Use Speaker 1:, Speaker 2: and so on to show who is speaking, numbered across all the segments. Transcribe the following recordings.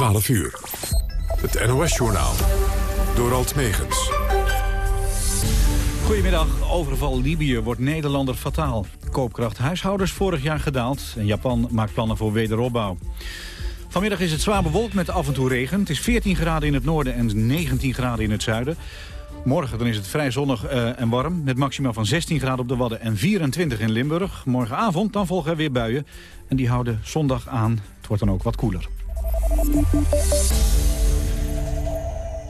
Speaker 1: 12 uur. Het NOS-journaal. Door Alt Megens.
Speaker 2: Goedemiddag. Overval Libië wordt Nederlander fataal. Koopkracht huishoudens vorig jaar gedaald. En Japan maakt plannen voor wederopbouw. Vanmiddag is het zwaar bewolkt met af en toe regen. Het is 14 graden in het noorden en 19 graden in het zuiden. Morgen dan is het vrij zonnig uh, en warm, met maximaal van 16 graden op de Wadden en 24 in Limburg. Morgenavond dan volgen er weer buien en die houden zondag aan. Het wordt dan ook wat koeler.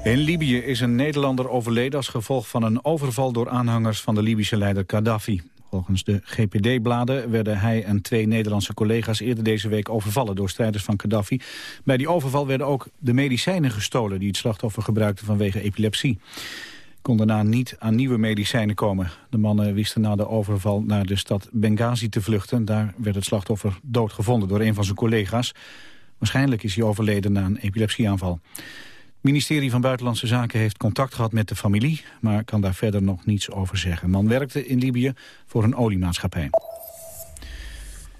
Speaker 2: In Libië is een Nederlander overleden als gevolg van een overval door aanhangers van de Libische leider Gaddafi. Volgens de GPD-bladen werden hij en twee Nederlandse collega's eerder deze week overvallen door strijders van Gaddafi. Bij die overval werden ook de medicijnen gestolen die het slachtoffer gebruikte vanwege epilepsie kon daarna niet aan nieuwe medicijnen komen. De mannen wisten na de overval naar de stad Benghazi te vluchten. Daar werd het slachtoffer doodgevonden door een van zijn collega's. Waarschijnlijk is hij overleden na een epilepsieaanval. Het ministerie van Buitenlandse Zaken heeft contact gehad met de familie... maar kan daar verder nog niets over zeggen. Man werkte in Libië voor een oliemaatschappij.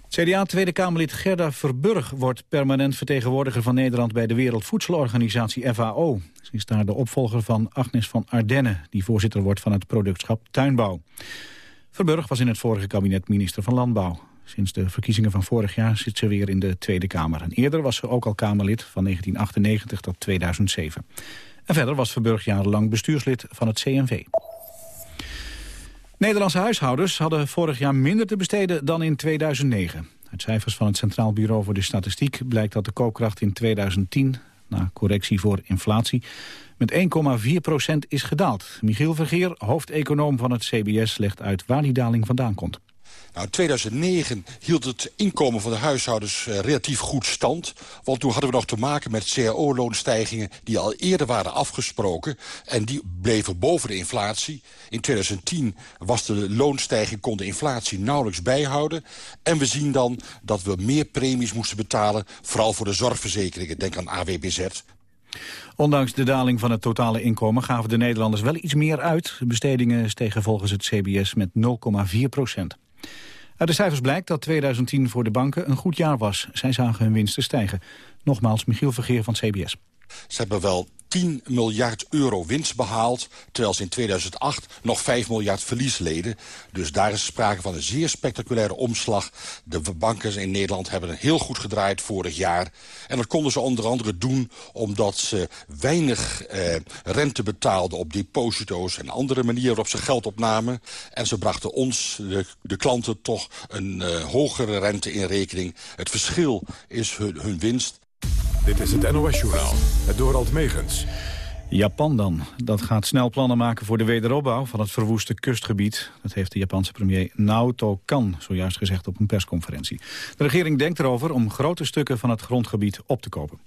Speaker 2: CDA Tweede Kamerlid Gerda Verburg wordt permanent vertegenwoordiger van Nederland bij de Wereldvoedselorganisatie FAO. Ze is daar de opvolger van Agnes van Ardenne, die voorzitter wordt van het productschap Tuinbouw. Verburg was in het vorige kabinet minister van Landbouw. Sinds de verkiezingen van vorig jaar zit ze weer in de Tweede Kamer. En eerder was ze ook al Kamerlid van 1998 tot 2007. En verder was Verburg jarenlang bestuurslid van het CNV. Nederlandse huishoudens hadden vorig jaar minder te besteden dan in 2009. Uit cijfers van het Centraal Bureau voor de Statistiek blijkt dat de koopkracht in 2010, na correctie voor inflatie, met 1,4 procent is gedaald. Michiel Vergeer, hoofdeconoom van het CBS, legt uit waar die daling vandaan komt.
Speaker 3: Nou, in 2009 hield het inkomen van de huishoudens uh, relatief goed stand. Want toen hadden we nog te maken met cao-loonstijgingen... die al eerder waren afgesproken. En die bleven boven de inflatie. In 2010 was de loonstijging, kon de inflatie nauwelijks bijhouden. En we zien dan dat we meer premies moesten betalen... vooral voor de zorgverzekeringen. Denk aan AWBZ.
Speaker 2: Ondanks de daling van het totale inkomen gaven de Nederlanders wel iets meer uit. Bestedingen stegen volgens het CBS met 0,4 procent. Uit de cijfers blijkt dat 2010 voor de banken een goed jaar was. Zij zagen hun winsten stijgen. Nogmaals, Michiel Vergeer van CBS.
Speaker 3: Ze hebben wel 10 miljard euro winst behaald... terwijl ze in 2008 nog 5 miljard verlies leden. Dus daar is sprake van een zeer spectaculaire omslag. De banken in Nederland hebben heel goed gedraaid vorig jaar. En dat konden ze onder andere doen omdat ze weinig eh, rente betaalden... op deposito's en andere manieren waarop ze geld opnamen. En ze brachten ons, de, de klanten, toch een uh, hogere rente in rekening. Het verschil is hun, hun winst.
Speaker 1: Dit is het NOS-journaal, het Dorald Megens.
Speaker 2: Japan dan. Dat gaat snel plannen maken voor de wederopbouw van het verwoeste kustgebied. Dat heeft de Japanse premier Naoto Kan zojuist gezegd op een persconferentie. De regering denkt erover om grote stukken van het grondgebied op te kopen.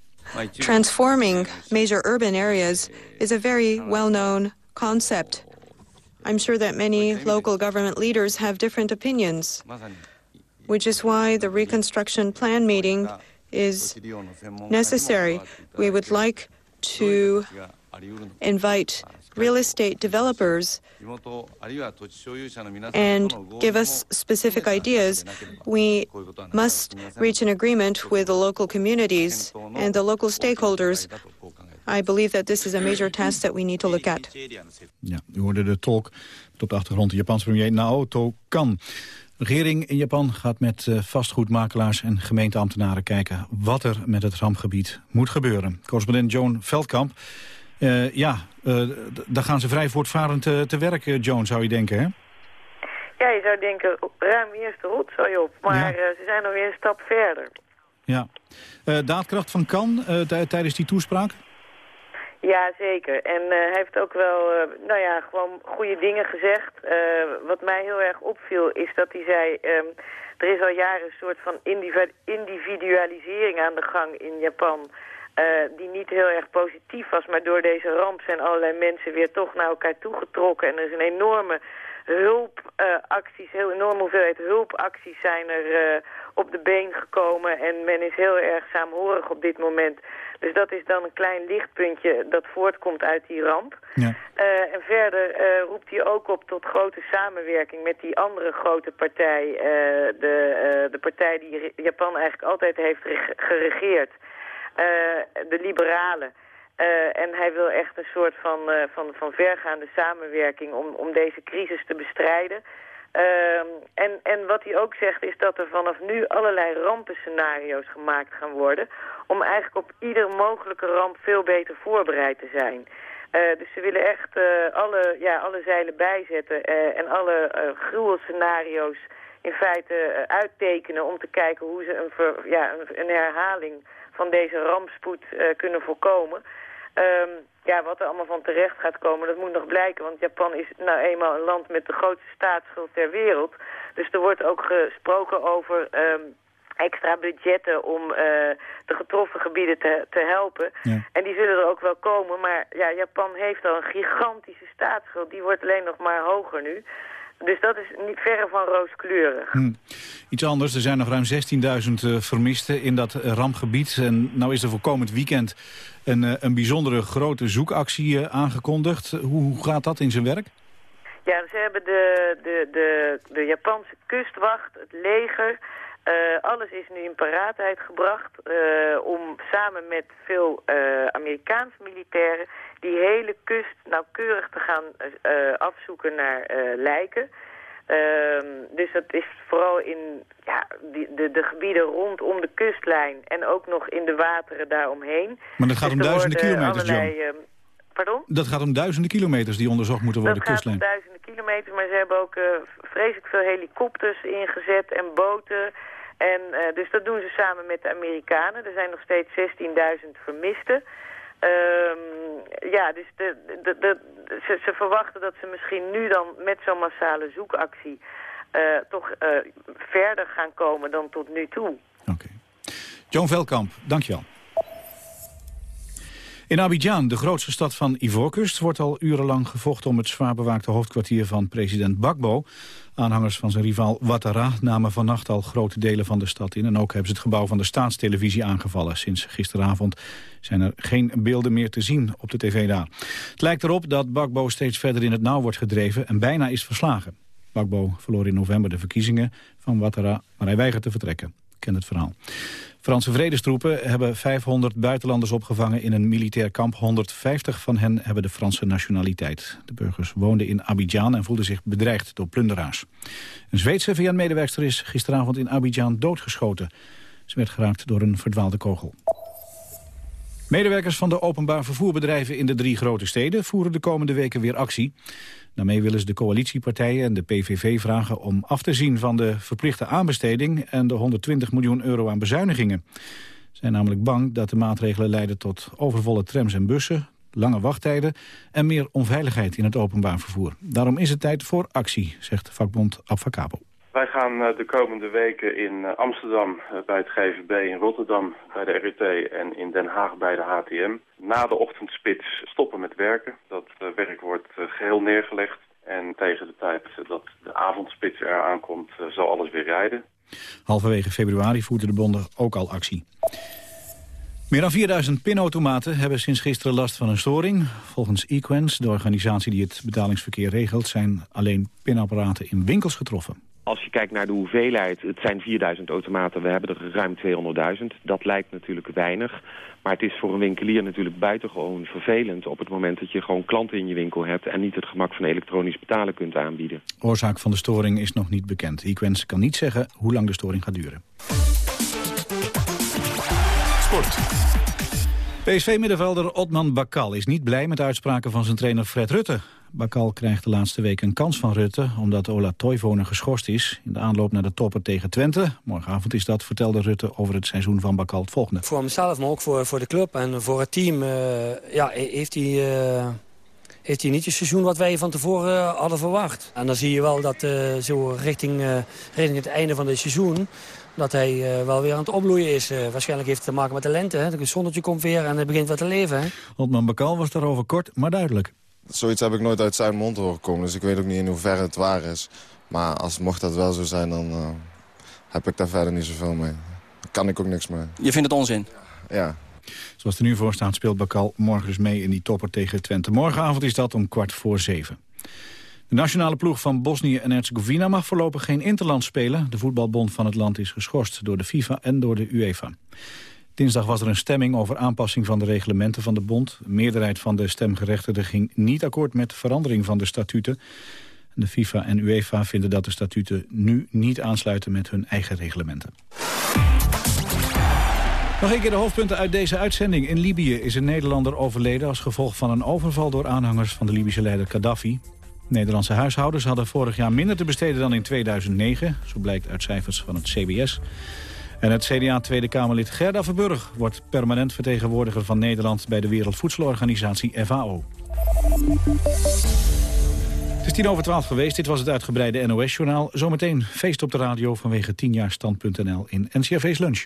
Speaker 4: Transforming major urban areas is a very well-known concept. I'm sure that many local government leaders have different opinions. Which is why the reconstruction plan meeting is necessary. We would like to invite real estate developers and give us specific ideas. We must reach an agreement with the local communities and the local stakeholders. I believe that this is a major task that we need to look at.
Speaker 2: Ja, u hoorde de talk op de achtergrond de Japanse premier Naoto Kan. De regering in Japan gaat met eh, vastgoedmakelaars en gemeenteambtenaren kijken wat er met het rampgebied moet gebeuren. Correspondent Joan Veldkamp. Uh, ja, uh, daar gaan ze vrij voortvarend te, te werken, Joan, zou je denken, hè?
Speaker 5: Ja, je zou denken, ruim eerst de rotzooi op. Maar ja. ze zijn nog weer een stap verder.
Speaker 2: Ja. daadkracht van Kan tijdens die toespraak?
Speaker 5: Ja, zeker. En uh, hij heeft ook wel, uh, nou ja, gewoon goede dingen gezegd. Uh, wat mij heel erg opviel is dat hij zei... Um, er is al jaren een soort van individualisering aan de gang in Japan... die niet heel erg positief was, maar door deze ramp zijn allerlei mensen weer toch naar elkaar toegetrokken. En er is een enorme hulpacties, heel enorme hoeveelheid hulpacties zijn er op de been gekomen. En men is heel erg saamhorig op dit moment... Dus dat is dan een klein lichtpuntje dat voortkomt uit die ramp. Ja. Uh, en verder uh, roept hij ook op tot grote samenwerking met die andere grote partij. Uh, de, de partij die Japan eigenlijk altijd heeft geregeerd. de liberalen. en hij wil echt een soort van, van, van vergaande samenwerking om, om deze crisis te bestrijden. Ehm, en, en wat hij ook zegt is dat er vanaf nu allerlei rampenscenario's gemaakt gaan worden... om eigenlijk op ieder mogelijke ramp veel beter voorbereid te zijn. Uh, dus ze willen echt uh, alle, ja, alle zeilen bijzetten uh, en alle gruwelscenario's in feite uittekenen... om te kijken hoe ze een, ver, ja, een, een, herhaling van deze rampspoed kunnen voorkomen... Um, ja, wat er allemaal van terecht gaat komen, dat moet nog blijken. Want Japan is nou eenmaal een land met de grootste staatsschuld ter wereld. Dus er wordt ook gesproken over um, extra budgetten om uh, de getroffen gebieden te, te helpen. Ja. En die zullen er ook wel komen. Maar ja, Japan heeft al een gigantische staatsschuld. Die wordt alleen nog maar hoger nu. Dus dat is niet verre van rooskleurig. Hm.
Speaker 2: Iets anders, er zijn nog ruim 16.000 uh, vermisten in dat uh, rampgebied. En nou is er voor komend weekend een, uh, een bijzondere grote zoekactie aangekondigd. Hoe, gaat dat in zijn werk?
Speaker 5: Ja, ze hebben de, de, de, de Japanse kustwacht, het leger... alles is nu in paraatheid gebracht om samen met veel Amerikaanse militairen die hele kust nauwkeurig te gaan uh, afzoeken naar uh, lijken. Uh, dus dat is vooral in ja, die, de, de gebieden rondom de kustlijn en ook nog in de wateren daaromheen.
Speaker 2: Maar dat gaat dus om duizenden kilometers, allerlei,
Speaker 5: John. Ehm, pardon?
Speaker 2: Dat gaat om duizenden kilometers die onderzocht moeten worden,
Speaker 5: dat
Speaker 2: kustlijn.
Speaker 5: Dat gaat om duizenden kilometers, maar ze hebben ook uh, vreselijk veel helikopters ingezet en boten. En, dus dat doen ze samen met de Amerikanen. Er zijn nog steeds 16.000 vermisten. Um, ja, dus de, de, de, ze, ze, verwachten dat ze misschien nu dan met zo'n massale zoekactie uh, toch uh, verder gaan komen dan tot nu toe.
Speaker 2: Oké. Okay. John Velkamp, dankjewel. In Abidjan, de grootste stad van Ivoorkust, wordt al urenlang gevochten om het zwaar bewaakte hoofdkwartier van president Bakbo. Aanhangers van zijn rivaal Ouattara namen vannacht al grote delen van de stad in. En ook hebben ze het gebouw van de staatstelevisie aangevallen. Sinds gisteravond zijn er geen beelden meer te zien op de tv daar. Het lijkt erop dat Bakbo steeds verder in het nauw wordt gedreven en bijna is verslagen. Bakbo verloor in november de verkiezingen van Ouattara, maar hij weigert te vertrekken. Ken het verhaal. Franse vredestroepen hebben 500 buitenlanders opgevangen in een militair kamp. 150 van hen hebben de Franse nationaliteit. De burgers woonden in Abidjan en voelden zich bedreigd door plunderaars. Een Zweedse VN-medewerkster is gisteravond in Abidjan doodgeschoten. Ze werd geraakt door een verdwaalde kogel. Medewerkers van de openbaar vervoerbedrijven in de drie grote steden voeren de komende weken weer actie. Daarmee willen ze de coalitiepartijen en de PVV vragen om af te zien van de verplichte aanbesteding en de 120 miljoen euro aan bezuinigingen. Ze zijn namelijk bang dat de maatregelen leiden tot overvolle trams en bussen, lange wachttijden en meer onveiligheid in het openbaar vervoer. Daarom is het tijd voor actie, zegt vakbond Abfacabo.
Speaker 6: Wij gaan eh, de komende weken in eh, Amsterdam eh, bij het GVB, in Rotterdam bij de RUT en in Den Haag bij de HTM. Na de ochtendspits stoppen met werken. Dat werk wordt geheel neergelegd. En tegen de tijd dat de avondspits eraan komt, zal alles weer rijden.
Speaker 2: Halverwege februari voerden de bonden ook al actie. Meer dan 4000 pinautomaten hebben sinds gisteren last van een storing. Volgens Equens, de organisatie die het betalingsverkeer regelt... zijn alleen pinapparaten in winkels getroffen.
Speaker 7: Als je kijkt naar de hoeveelheid, het zijn 4000 automaten, we hebben er ruim 200.000. Dat lijkt natuurlijk weinig, maar het is voor een winkelier natuurlijk buitengewoon vervelend... op het moment dat je gewoon klanten in je winkel hebt... en niet het gemak van elektronisch betalen kunt aanbieden.
Speaker 2: Oorzaak van de storing is nog niet bekend. Equens kan niet zeggen hoe lang de storing gaat duren. Sport. PSV-middenvelder Otman Bakal is niet blij met de uitspraken van zijn trainer Fred Rutte. Bakal krijgt de laatste week een kans van Rutte... omdat Ola Toivonen geschorst is in de aanloop naar de topper tegen Twente. Morgenavond is dat, vertelde Rutte over het seizoen van Bakal het volgende.
Speaker 8: Voor hemzelf, maar ook voor, voor de club en voor het team... Uh, ja, heeft hij... Uh heeft hij niet het seizoen wat wij van tevoren uh, hadden verwacht. En dan zie je wel dat uh, zo richting, uh, richting het einde van het seizoen... dat hij wel weer aan het opbloeien is. waarschijnlijk heeft het te maken met de lente. Hè? Het zonnetje komt weer en het begint wat te leven. Hè?
Speaker 2: Otman Bakal was daarover kort, maar duidelijk.
Speaker 9: Zoiets heb ik nooit uit zijn mond horen komen. Dus ik weet ook niet in hoeverre het waar is. Maar als mocht dat wel zo zijn, dan uh, heb ik daar verder niet zoveel mee. Daar kan ik ook niks mee.
Speaker 10: Je vindt het onzin?
Speaker 9: Ja.
Speaker 2: Zoals er nu voor staat speelt Bakal morgen dus mee in die topper tegen Twente. Morgenavond is dat om kwart voor zeven. De nationale ploeg van Bosnië en Herzegovina mag voorlopig geen interland spelen. De voetbalbond van het land is geschorst door de FIFA en door de UEFA. Dinsdag was er een stemming over aanpassing van de reglementen van de bond. De meerderheid van de stemgerechtigden ging niet akkoord met verandering van de statuten. De FIFA en UEFA vinden dat de statuten nu niet aansluiten met hun eigen reglementen. Nog een keer de hoofdpunten uit deze uitzending. In Libië is een Nederlander overleden als gevolg van een overval door aanhangers van de Libische leider Gaddafi. Nederlandse huishoudens hadden vorig jaar minder te besteden dan in 2009. Zo blijkt uit cijfers van het CBS. En het CDA Tweede Kamerlid Gerda Verburg wordt permanent vertegenwoordiger van Nederland bij de Wereldvoedselorganisatie FAO. Het is tien over twaalf geweest. Dit was het uitgebreide NOS-journaal. Zometeen feest op de radio vanwege 10 jaar stand.nl in NCRV's Lunch.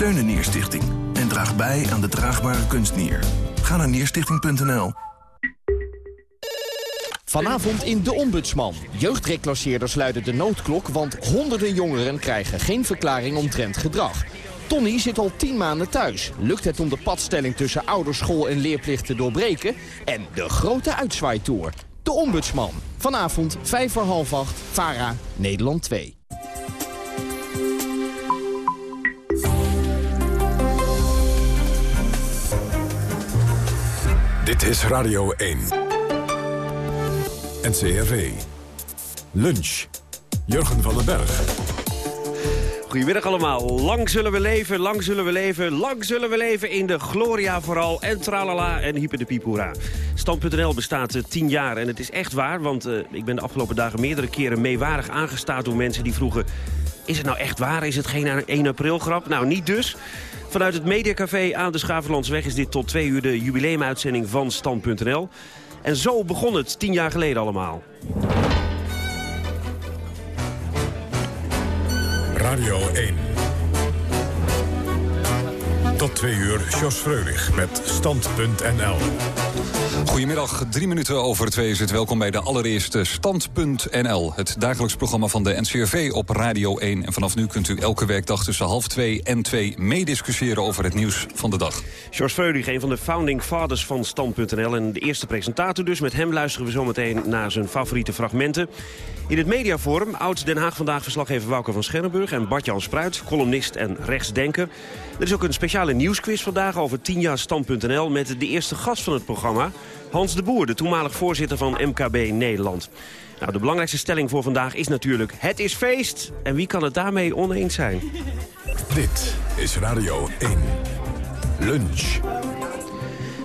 Speaker 11: Steun de Nierstichting en draag bij aan de draagbare kunstnier. Ga naar nierstichting.nl.
Speaker 12: Vanavond in De Ombudsman. Jeugdreclasseerders luiden de noodklok, want honderden jongeren krijgen geen verklaring omtrent gedrag. Tony zit al tien maanden thuis. Lukt het om de padstelling tussen ouderschool en leerplicht te doorbreken? En de grote uitzwaaitour. De Ombudsman. Vanavond, vijf voor half acht, VARA, Nederland 2.
Speaker 1: Dit is Radio 1. NCRV. Lunch. Jurgen van den Berg.
Speaker 13: Goedemiddag allemaal. Lang zullen we leven, lang zullen we leven, lang zullen we leven in de Gloria vooral. En tralala en hyper de piepura. Stand.nl bestaat uh, tien jaar en het is echt waar. Want uh, ik ben de afgelopen dagen meerdere keren meewarig aangestaard door mensen die vroegen... Is het nou echt waar? Is het geen 1 april grap? Nou, niet dus. Vanuit het Mediacafé aan de Schavenlandsweg is dit tot twee uur de jubileumuitzending van Stand.nl. En zo begon het tien jaar geleden allemaal.
Speaker 1: Radio 1. Tot twee uur, Jos Freulich met Stand.nl.
Speaker 14: Goedemiddag, drie minuten over twee is het. Welkom bij de allereerste Stand.nl. Het dagelijks programma van de NCRV op Radio 1. En vanaf nu kunt u elke werkdag tussen half twee en twee meediscussiëren over het nieuws van de dag.
Speaker 13: George Freulich, een van de founding fathers van Stand.nl. En de eerste presentator dus. Met hem luisteren we zometeen naar zijn favoriete fragmenten. In het mediaforum, oud Den Haag vandaag verslaggever Wouter van Scherrenburg... en Bart-Jan Spruit, columnist en rechtsdenker. Er is ook een speciale nieuwsquiz vandaag over 10 jaar stand.nl... met de eerste gast van het programma, Hans de Boer... de toenmalig voorzitter van MKB Nederland. Nou, de belangrijkste stelling voor vandaag is natuurlijk... het is feest! En wie kan het daarmee oneens zijn?
Speaker 1: Dit is Radio 1. Lunch.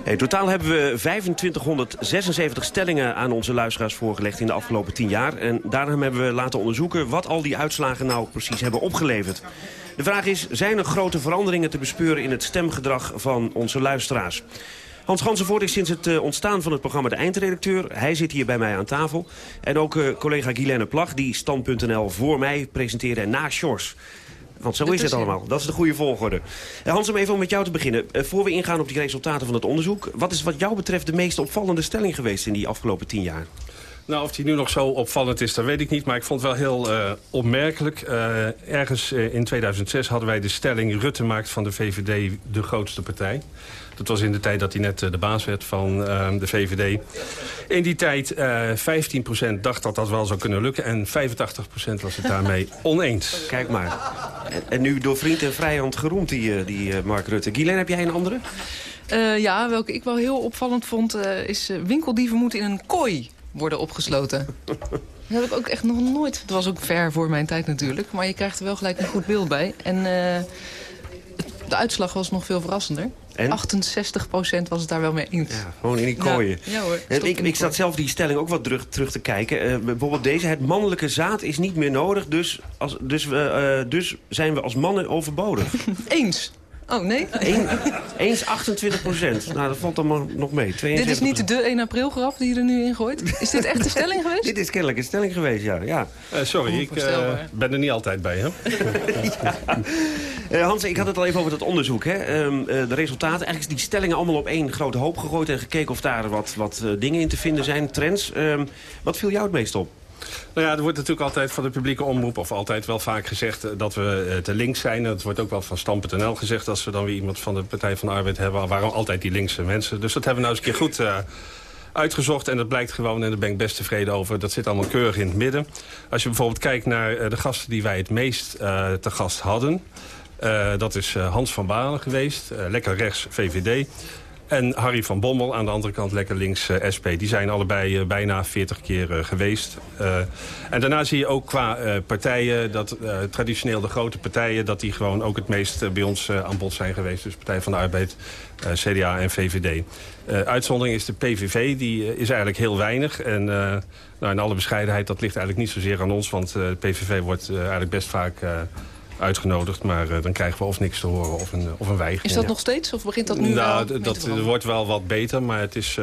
Speaker 13: In totaal hebben we 2576 stellingen aan onze luisteraars voorgelegd in de afgelopen 10 jaar. En daarom hebben we laten onderzoeken wat al die uitslagen nou precies hebben opgeleverd. De vraag is, zijn er grote veranderingen te bespeuren in het stemgedrag van onze luisteraars? Hans Gansenvoort is sinds het ontstaan van het programma de eindredacteur. Hij zit hier bij mij aan tafel. En ook uh, collega Guilaine Plag, die Stand.nl voor mij presenteerde en na Sjors. Want zo is het allemaal. Dat is de goede volgorde. Hans, om even om met jou te beginnen. voor we ingaan op die resultaten van het onderzoek... wat is wat jou betreft de meest opvallende stelling geweest in die afgelopen tien jaar?
Speaker 15: Nou, of die nu nog zo opvallend is, dat weet ik niet. Maar ik vond het wel heel uh, opmerkelijk. Uh, ergens uh, in 2006 hadden wij de stelling... Rutte maakt van de VVD de grootste partij. Dat was in de tijd dat hij net de baas werd van de VVD. In die tijd 15% dacht dat dat wel zou kunnen lukken... en 85% was het daarmee oneens.
Speaker 13: Kijk maar. En, en, nu door vriend en vijand geroemd, die, die Mark Rutte. Guylaine, heb jij een andere?
Speaker 16: ja, welke ik wel heel opvallend vond... is winkeldieven moeten in een kooi worden opgesloten. Dat heb ik ook echt nog nooit... Het was ook ver voor mijn tijd natuurlijk. Maar je krijgt er wel gelijk een goed beeld bij. En uh, de uitslag was nog veel verrassender. En? 68% was het daar wel mee eens.
Speaker 13: Ja, gewoon in die kooien.
Speaker 16: Ja, ja hoor.
Speaker 13: ik, ik zat zelf die stelling ook wat terug, terug te kijken. Uh, bijvoorbeeld deze. Het mannelijke zaad is niet meer nodig. Dus, als, dus, we, uh, dus zijn we als mannen overbodig.
Speaker 16: eens. Oh, nee?
Speaker 13: Eén, Eens 28 procent. Nou, dat valt dan nog mee.
Speaker 16: Dit is niet de 1 april grap die je er nu in gooit? Is dit echt een stelling geweest?
Speaker 13: Dit is kennelijk een stelling geweest, ja. ja.
Speaker 15: Uh, sorry, ik uh, ben er niet altijd bij, hè?
Speaker 13: ja. uh, Hans, ik had het al even over dat onderzoek. Hè? Um, de resultaten, eigenlijk is die stellingen allemaal op één grote hoop gegooid... en gekeken of daar wat, wat dingen in te vinden zijn, trends. Um, wat viel jou het meest op?
Speaker 15: Nou ja, er wordt natuurlijk altijd van de publieke omroep... of altijd wel vaak gezegd dat we te links zijn. Het wordt ook wel van Stam.nl gezegd... als we dan weer iemand van de Partij van de Arbeid hebben... waarom altijd die linkse mensen. Dus dat hebben we nou eens een keer goed uh, uitgezocht. En dat blijkt gewoon, en daar ben ik best tevreden over... dat zit allemaal keurig in het midden. Als je bijvoorbeeld kijkt naar de gasten die wij het meest te gast hadden... dat is Hans van Balen geweest, lekker rechts VVD... En Harry van Bommel aan de andere kant lekker links uh, SP. Die zijn allebei uh, bijna 40 keer uh, geweest. en daarna zie je ook qua partijen, dat traditioneel de grote partijen... dat die gewoon ook het meest bij ons aan bod zijn geweest. Dus Partij van de Arbeid, CDA en VVD. uitzondering is de PVV, die is eigenlijk heel weinig. En nou, in alle bescheidenheid, dat ligt eigenlijk niet zozeer aan ons... want de PVV wordt eigenlijk best vaak uitgenodigd. Maar uh, dan krijgen we of niks te horen of een, of een weigering.
Speaker 16: Is dat nog steeds? Of begint dat nu
Speaker 15: nou,
Speaker 16: wel
Speaker 15: dat wordt wel wat beter, maar het is...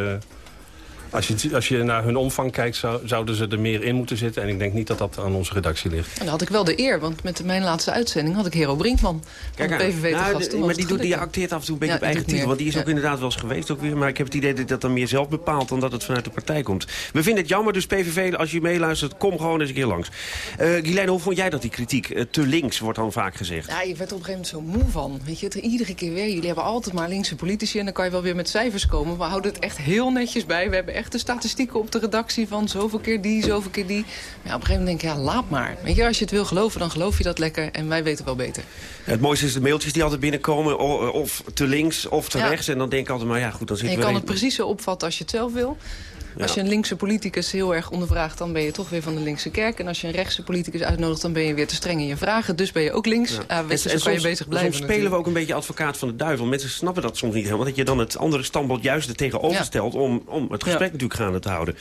Speaker 15: Als je, als je naar hun omvang kijkt, zou, zouden ze er meer in moeten zitten. En ik denk niet dat dat aan onze redactie ligt.
Speaker 16: En dan had ik wel de eer, want met mijn laatste uitzending had ik Hero Brinkman Kijk, van de PVV nou, te gast.
Speaker 13: maar die, doet, die acteert af en toe een beetje ja, op eigen titel. Want die is ja. ook inderdaad wel eens geweest ook weer. Maar ik heb het idee dat dat dan meer zelf bepaalt dan dat het vanuit de partij komt. We vinden het jammer, dus PVV, als je meeluistert, kom gewoon eens een keer langs. Uh, Guilaine, hoe vond jij dat, die kritiek? Uh, te links, wordt dan vaak gezegd.
Speaker 16: Ja, je werd er op een gegeven moment zo moe van. Weet je, het iedere keer weer. Jullie hebben altijd maar linkse politici en dan kan je wel weer met cijfers komen. We houden het echt heel netjes bij. We hebben echt de statistieken op de redactie van zoveel keer die, zoveel keer die. Maar op een gegeven moment denk ik, ja, laat maar. Weet je, als je het wil geloven, dan geloof je dat lekker. En wij weten wel beter.
Speaker 13: het mooiste is de mailtjes die altijd binnenkomen. Of te links of te rechts. En dan denk ik altijd, maar ja, goed, dan zit
Speaker 16: je kan het precies zo opvatten als je het zelf wil. Als je een linkse politicus heel erg ondervraagt... dan ben je toch weer van de linkse kerk. En als je een rechtse politicus uitnodigt... dan ben je weer te streng in je vragen. Dus ben je ook links. Ja. Uh, dus en, kan je bezig blijven.
Speaker 13: Soms spelen we ook een beetje advocaat van de duivel. Mensen snappen dat soms niet helemaal. Dat je dan het andere standbeeld juist er tegenover stelt... Om, om het gesprek natuurlijk gaande te houden.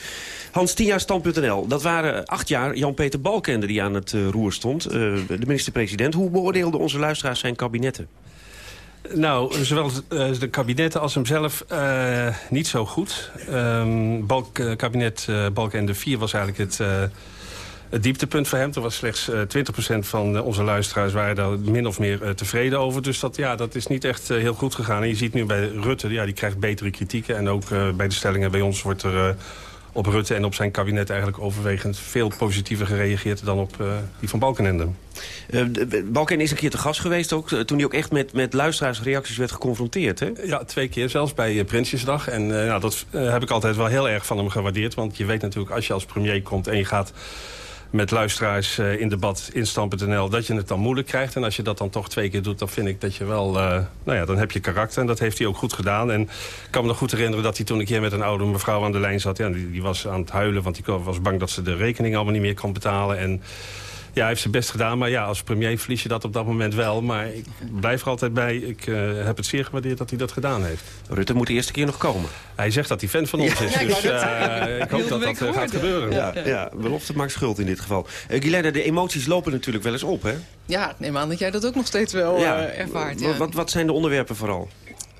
Speaker 13: Hans, 10 jaar stand.nl. Dat waren acht jaar Jan-Peter Balkende die aan het uh, roer stond. Uh, de minister-president. Hoe beoordeelden onze luisteraars zijn kabinetten?
Speaker 15: Nou, zowel de kabinetten als hemzelf uh, niet zo goed. Um, Balk, uh, kabinet uh, Balkenende 4 was eigenlijk het, het dieptepunt voor hem. Er was slechts 20% van onze luisteraars waren daar min of meer tevreden over. Dus dat, ja, dat is niet echt heel goed gegaan. En je ziet nu bij Rutte, ja, die krijgt betere kritieken. En ook bij de stellingen bij ons wordt er op Rutte en op zijn kabinet eigenlijk overwegend veel positiever gereageerd dan op uh, die van Balkenende.
Speaker 13: Uh, Balkenende is een keer te gast geweest ook, toen hij ook echt met, met luisteraarsreacties werd geconfronteerd, hè?
Speaker 15: Ja, twee keer zelfs bij Prinsjesdag. En nou, dat heb ik altijd wel heel erg van hem gewaardeerd. Want je weet natuurlijk, als je als premier komt en je gaat met luisteraars uh, in debat in dat je het dan moeilijk krijgt. En als je dat dan toch twee keer doet, dan vind ik dat je wel... Uh, nou ja, dan heb je karakter. En dat heeft hij ook goed gedaan. En ik kan me nog goed herinneren dat hij toen een keer met een oude mevrouw aan de lijn zat. Ja, die, die was aan het huilen, want die was bang dat ze de rekening allemaal niet meer kon betalen. En ja, hij heeft zijn best gedaan. Maar ja, als premier verlies je dat op dat moment wel. Maar ik blijf er altijd bij. Ik uh, heb het zeer gewaardeerd dat hij dat gedaan heeft.
Speaker 13: Rutte moet de eerste keer nog komen.
Speaker 15: Hij zegt dat hij fan van ons is. Ja, dus uh, ik hoop dat dat uh, gaat gebeuren.
Speaker 13: Ja, ja, belofte maakt schuld in dit geval. Uh, Guilaine, de emoties lopen natuurlijk wel eens op, hè?
Speaker 16: Ja, neem aan dat jij dat ook nog steeds wel ervaart. Ja.
Speaker 13: Wat, wat zijn de onderwerpen vooral?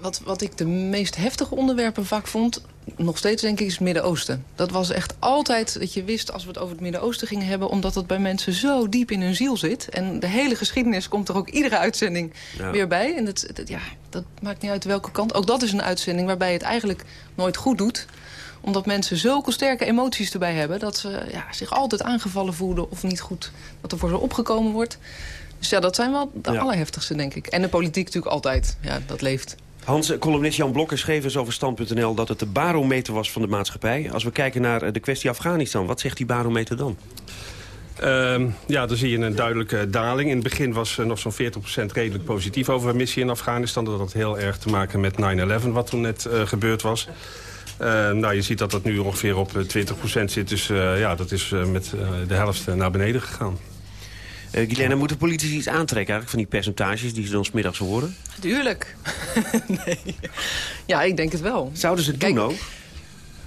Speaker 16: Wat, wat ik de meest heftige onderwerpen vaak vond... nog steeds denk ik is het Midden-Oosten. Dat was echt altijd dat je wist als we het over het Midden-Oosten gingen hebben... omdat het bij mensen zo diep in hun ziel zit. En de hele geschiedenis komt er ook iedere uitzending ja. weer bij. En dat, dat, ja, dat maakt niet uit welke kant. Ook dat is een uitzending waarbij het eigenlijk nooit goed doet omdat mensen zulke sterke emoties erbij hebben... dat ze ja, zich altijd aangevallen voelen of niet goed dat er voor ze opgekomen wordt. Dus ja, dat zijn wel de ja. allerheftigste, denk ik. En de politiek natuurlijk altijd. Ja, dat leeft.
Speaker 13: Hans, columnist Jan Blokker schreef eens over Stand.nl... dat het de barometer was van de maatschappij. Als we kijken naar de kwestie Afghanistan, wat zegt die barometer dan?
Speaker 15: Uh, ja, dan zie je een duidelijke daling. In het begin was uh, nog zo'n 40% redelijk positief over een missie in Afghanistan. Dat had heel erg te maken met 9-11, wat toen net uh, gebeurd was. Uh, nou, je ziet dat dat nu ongeveer op 20% zit. Dus ja, dat is met de helft naar beneden gegaan.
Speaker 13: Uh, Guilaine, moeten politici iets aantrekken eigenlijk van die percentages die ze dan smiddags horen?
Speaker 16: Tuurlijk. nee. Ja, ik denk het wel.
Speaker 13: Zouden ze het Kijk, doen ook?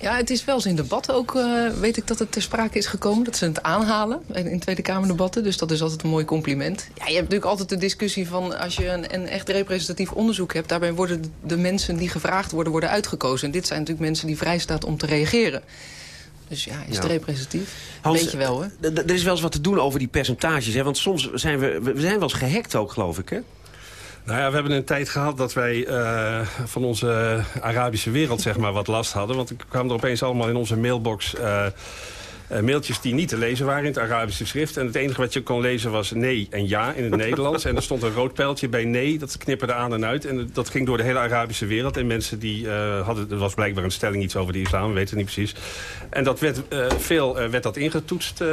Speaker 16: Ja, het is wel eens in debatten ook, uh, weet ik dat het ter sprake is gekomen... dat ze het aanhalen in Tweede Kamerdebatten. Dus dat is altijd een mooi compliment. Ja, je hebt natuurlijk altijd de discussie van... als je een, een echt representatief onderzoek hebt... daarbij worden de mensen die gevraagd worden, worden uitgekozen. En dit zijn natuurlijk mensen die vrij staat om te reageren. Dus ja, is het representatief? Hans, Weet je wel, hè?
Speaker 13: Er is wel eens wat te doen over die percentages, hè? Want soms zijn we, we zijn wel eens gehackt ook, geloof ik, hè?
Speaker 15: Nou ja, we hebben een tijd gehad dat wij uh, van onze Arabische wereld zeg maar, wat last hadden. Want er kwamen er opeens allemaal in onze mailbox... Uh, uh, mailtjes die niet te lezen waren in het Arabische schrift. En het enige wat je kon lezen was nee en ja in het Nederlands. En er stond een rood pijltje bij nee, dat knipperde aan en uit. En dat ging door de hele Arabische wereld. En mensen die uh, hadden, er was blijkbaar een stelling iets over de islam, we weten het niet precies. En dat werd, uh, veel werd dat ingetoetst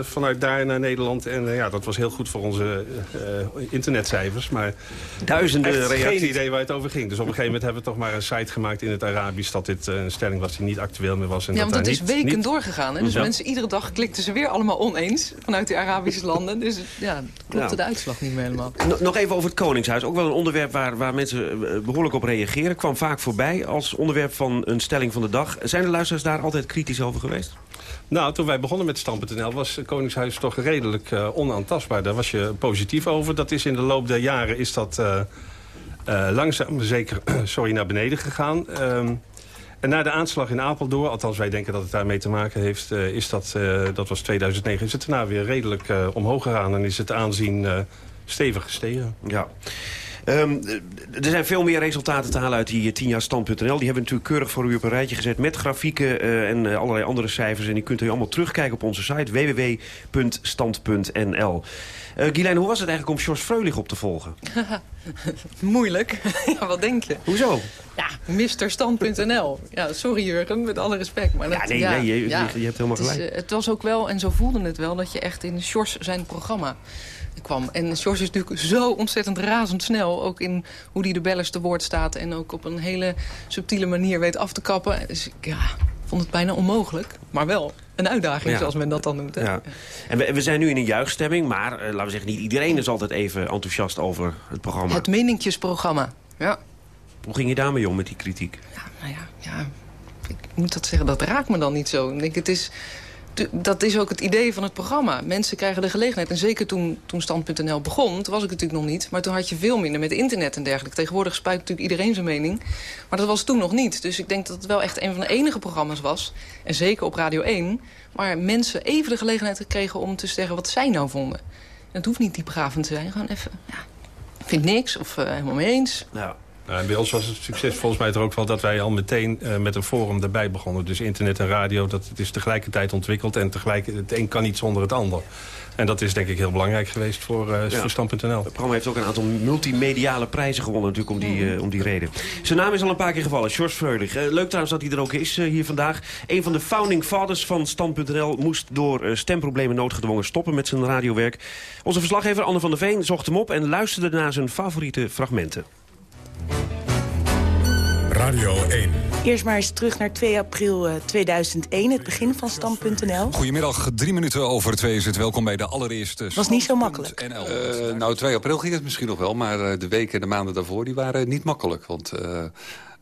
Speaker 15: vanuit daar naar Nederland. En ja, dat was heel goed voor onze internetcijfers. Maar
Speaker 13: Duizenden reacties.
Speaker 15: geen idee waar het over ging. Dus op een gegeven moment hebben we toch maar een site gemaakt in het Arabisch... dat dit een stelling was die niet actueel meer was.
Speaker 16: En ja, want het is weken niet... doorgegaan. Hè? Dus mensen iedere dag klikten ze weer allemaal oneens vanuit die Arabische landen. Dus ja, klopte de uitslag niet meer helemaal.
Speaker 13: Nog even over het Koningshuis. Ook wel een onderwerp waar, waar mensen eh, behoorlijk op reageren. Kwam vaak voorbij als onderwerp van een stelling van de dag. Zijn de luisteraars daar altijd kritisch over geweest?
Speaker 15: Nou, toen wij begonnen met Stam.nl was het Koningshuis toch redelijk uh, onaantastbaar. Daar was je positief over. Dat is in de loop der jaren is dat uh, uh, langzaam zeker sorry, naar beneden gegaan. Ehm, en na de aanslag in Apeldoorn, althans wij denken dat het daarmee te maken heeft... Uh, is dat, uh, dat was 2009, is het daarna weer redelijk uh, omhoog gegaan... en is het aanzien stevig gestegen.
Speaker 13: Ja. Um, er zijn veel meer resultaten te halen uit die 10 jaar stand.nl. Die hebben we natuurlijk keurig voor u op een rijtje gezet... met grafieken en allerlei andere cijfers. En die kunt u allemaal terugkijken op onze site www.stand.nl. Uh, Guylaine, hoe was het eigenlijk om George Freulich op te volgen?
Speaker 16: Moeilijk. ja, wat denk je?
Speaker 13: Hoezo?
Speaker 16: Ja, misterstand.nl. Ja, sorry Jurgen, met alle respect. Maar
Speaker 13: dat, ja, nee, ja, nee je, ja, je, hebt helemaal gelijk.
Speaker 16: Het, is, uh, het, was ook wel, en zo voelde het wel, dat je echt in George zijn programma kwam. En George is natuurlijk zo ontzettend razendsnel. Ook in hoe hij de bellers te woord staat. En ook op een hele subtiele manier weet af te kappen. Dus ja, vond het bijna onmogelijk. Maar wel een uitdaging, zoals men dat dan noemt. Hè? Ja.
Speaker 13: En we, we, zijn nu in een juichstemming, maar uh, laten we zeggen... niet iedereen is altijd even enthousiast over het programma.
Speaker 16: Het meninkjesprogramma, ja.
Speaker 13: Hoe ging je daarmee om met die kritiek?
Speaker 16: Ja, nou ja, ja, ik moet dat zeggen, dat raakt me dan niet zo. Ik denk, het is, dat is ook het idee van het programma. Mensen krijgen de gelegenheid. En zeker toen, toen Stand.nl begon, toen was ik natuurlijk nog niet. Maar toen had je veel minder met internet en dergelijke. Tegenwoordig spuit natuurlijk iedereen zijn mening. Maar dat was toen nog niet. Dus ik denk dat het wel echt een van de enige programma's was. En zeker op Radio 1. Waar mensen even de gelegenheid kregen om te zeggen wat zij nou vonden. En het hoeft niet diepgravend te zijn. Gewoon even, ja, ik vind niks of uh, helemaal mee eens.
Speaker 15: Nou. Nou, bij ons was het succes volgens mij toch ook wel dat wij al meteen uh, met een forum erbij begonnen. Dus internet en radio, dat het is tegelijkertijd ontwikkeld. En tegelijk, het een kan niet zonder het ander. En dat is denk ik heel belangrijk geweest voor, uh, ja. voor Stam.nl.
Speaker 13: Het programma heeft ook een aantal multimediale prijzen gewonnen natuurlijk om die, uh, om die reden. Zijn naam is al een paar keer gevallen, George Freulich. Uh, leuk trouwens dat hij er ook is hier vandaag. Een van de founding fathers van Stam.nl moest door stemproblemen noodgedwongen stoppen met zijn radiowerk. Onze verslaggever Anne van der Veen zocht hem op en luisterde naar zijn favoriete fragmenten.
Speaker 1: Radio 1.
Speaker 17: Eerst maar eens terug naar 2 april 2001, het begin van Stam.nl.
Speaker 14: Goedemiddag, drie minuten over twee is het. Welkom bij de allereerste
Speaker 17: Was niet zo makkelijk.
Speaker 14: Uh,
Speaker 18: nou, 2 april ging het misschien nog wel, maar de weken en de maanden daarvoor die waren niet makkelijk. Want uh,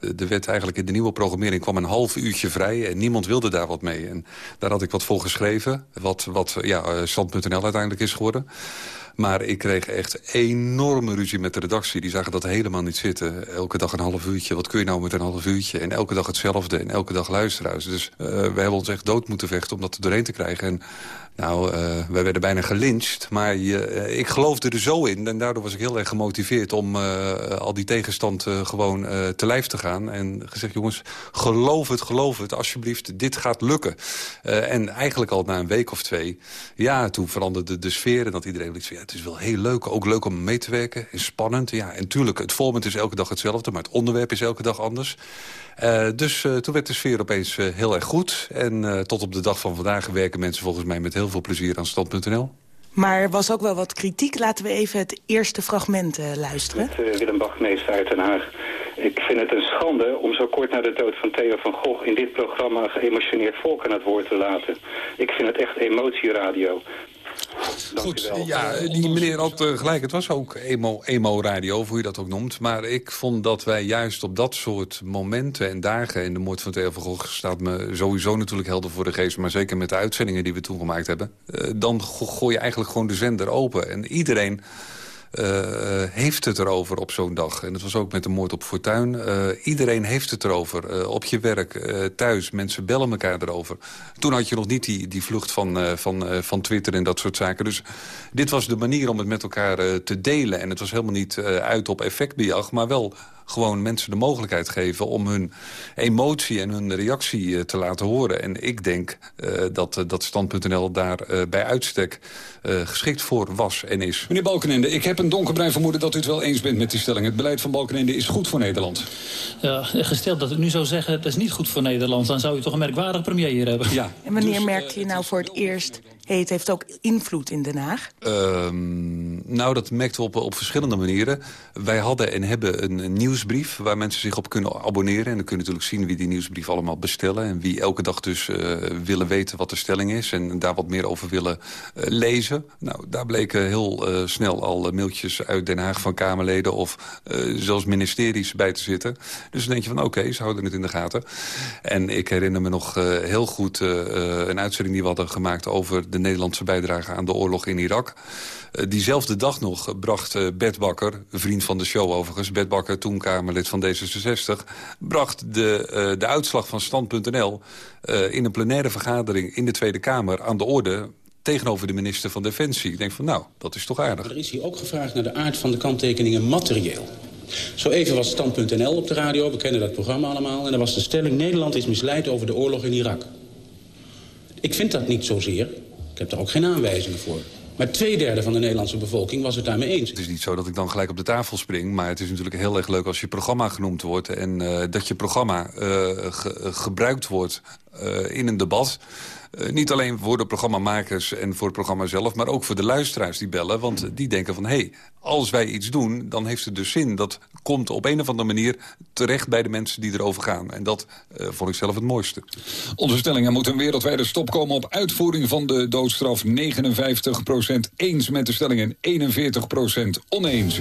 Speaker 18: er werd eigenlijk in de nieuwe programmering kwam een half uurtje vrij en niemand wilde daar wat mee. En daar had ik wat voor geschreven, wat, wat ja, Stand.nl uiteindelijk is geworden. Maar ik kreeg echt enorme ruzie met de redactie. Die zagen dat helemaal niet zitten. Elke dag een half uurtje. Wat kun je nou met een half uurtje? En elke dag hetzelfde. En elke dag luisteraars. Dus uh, we hebben ons echt dood moeten vechten om dat er doorheen te krijgen. En nou, uh, wij werden bijna gelyncht. Maar je, uh, ik geloofde er zo in. En daardoor was ik heel erg gemotiveerd om uh, al die tegenstand gewoon te lijf te gaan. En gezegd, jongens, geloof het, geloof het. Alsjeblieft, dit gaat lukken. en eigenlijk al na een week of twee... Ja, toen veranderde de sfeer. En dat iedereen liet ja, het is wel heel leuk. Ook leuk om mee te werken. Is spannend. Ja, en tuurlijk, het format is elke dag hetzelfde. Maar het onderwerp is elke dag anders. Uh, dus uh, toen werd de sfeer opeens uh, heel erg goed. En tot op de dag van vandaag werken mensen volgens mij met heel veel plezier aan stand.nl.
Speaker 17: Maar er was ook wel wat kritiek. Laten we even het eerste fragment luisteren.
Speaker 19: Met, Willem Bachmeester uit Den Haag. Ik vind het een schande om zo kort na de dood van Theo van Gogh... in dit programma geëmotioneerd volk aan het woord te laten. Ik vind het echt emotieradio.
Speaker 18: Goed, ja, die meneer had uh, gelijk. Het was ook emo, emo-radio, of hoe je dat ook noemt. Maar ik vond dat wij juist op dat soort momenten en dagen... en de moord van Theo van Gogh staat me sowieso natuurlijk helder voor de geest... maar zeker met de uitzendingen die we toen gemaakt hebben... Uh, dan gooi je eigenlijk gewoon de zender open. En iedereen heeft het erover op zo'n dag. En dat was ook met de moord op Fortuin. Uh, iedereen heeft het erover. Op je werk, thuis, mensen bellen elkaar erover. Toen had je nog niet die, die vlucht van, van, van Twitter en dat soort zaken. Dus dit was de manier om het met elkaar te delen. En het was helemaal niet uit op effectbejag, maar wel gewoon mensen de mogelijkheid geven... om hun emotie en hun reactie eh, te laten horen. En ik denk uh, dat, uh, dat Stand.nl daar bij uitstek geschikt voor was en is.
Speaker 14: Meneer Balkenende, ik heb een donkerbruin vermoeden dat u het wel eens bent met die stelling. Het beleid van Balkenende is goed voor Nederland.
Speaker 20: Ja, gesteld dat ik nu zou zeggen, dat is niet goed voor Nederland... dan zou u toch een merkwaardig premier hier hebben.
Speaker 14: Ja.
Speaker 17: En wanneer dus, merkte je nou voor het eerst Het heeft ook invloed in Den Haag?
Speaker 18: Um, nou, dat merkten we op, op verschillende manieren. Wij hadden en hebben een, nieuwsbrief waar mensen zich op kunnen abonneren. En dan kun je natuurlijk zien wie die nieuwsbrief allemaal bestellen. En wie elke dag dus uh, willen weten wat de stelling is. En daar wat meer over willen uh, lezen. Nou, daar bleken heel uh, snel al mailtjes uit Den Haag van Kamerleden... of zelfs ministeries bij te zitten. Dus dan denk je van oké, ze houden het in de gaten. En ik herinner me nog heel goed een uitzending die we hadden gemaakt over... de Nederlandse bijdrage aan de oorlog in Irak. Uh, diezelfde dag nog bracht uh, Bert Bakker, vriend van de show overigens... Bert Bakker, toen Kamerlid van D66... bracht de, uh, de uitslag van Stand.nl in een plenaire vergadering... in de Tweede Kamer aan de orde tegenover de minister van Defensie. Ik denk van, nou, dat is toch aardig.
Speaker 21: Er is hier ook gevraagd naar de aard van de kanttekeningen materieel. Zo even was Stand.nl op de radio, we kennen dat programma allemaal... en er was de stelling, Nederland is misleid over de oorlog in Irak. Ik vind dat niet zozeer. Heb daar ook geen aanwijzingen voor. Maar twee derde van de Nederlandse bevolking was het daarmee eens.
Speaker 18: Het is niet zo dat ik dan gelijk op de tafel spring. Maar het is natuurlijk heel erg leuk als je programma genoemd wordt. En uh, dat je programma uh, ge gebruikt wordt in een debat. Uh, niet alleen voor de programmamakers en voor het programma zelf... maar ook voor de luisteraars die bellen. Want die denken van, hé, hey, als wij iets doen, dan heeft het dus zin. Dat komt op een of andere manier terecht bij de mensen die erover gaan. En dat uh, vond ik zelf het mooiste.
Speaker 14: Onze stellingen moet een wereldwijde stop komen op uitvoering van de doodstraf. 59% eens met de stelling en 41% oneens.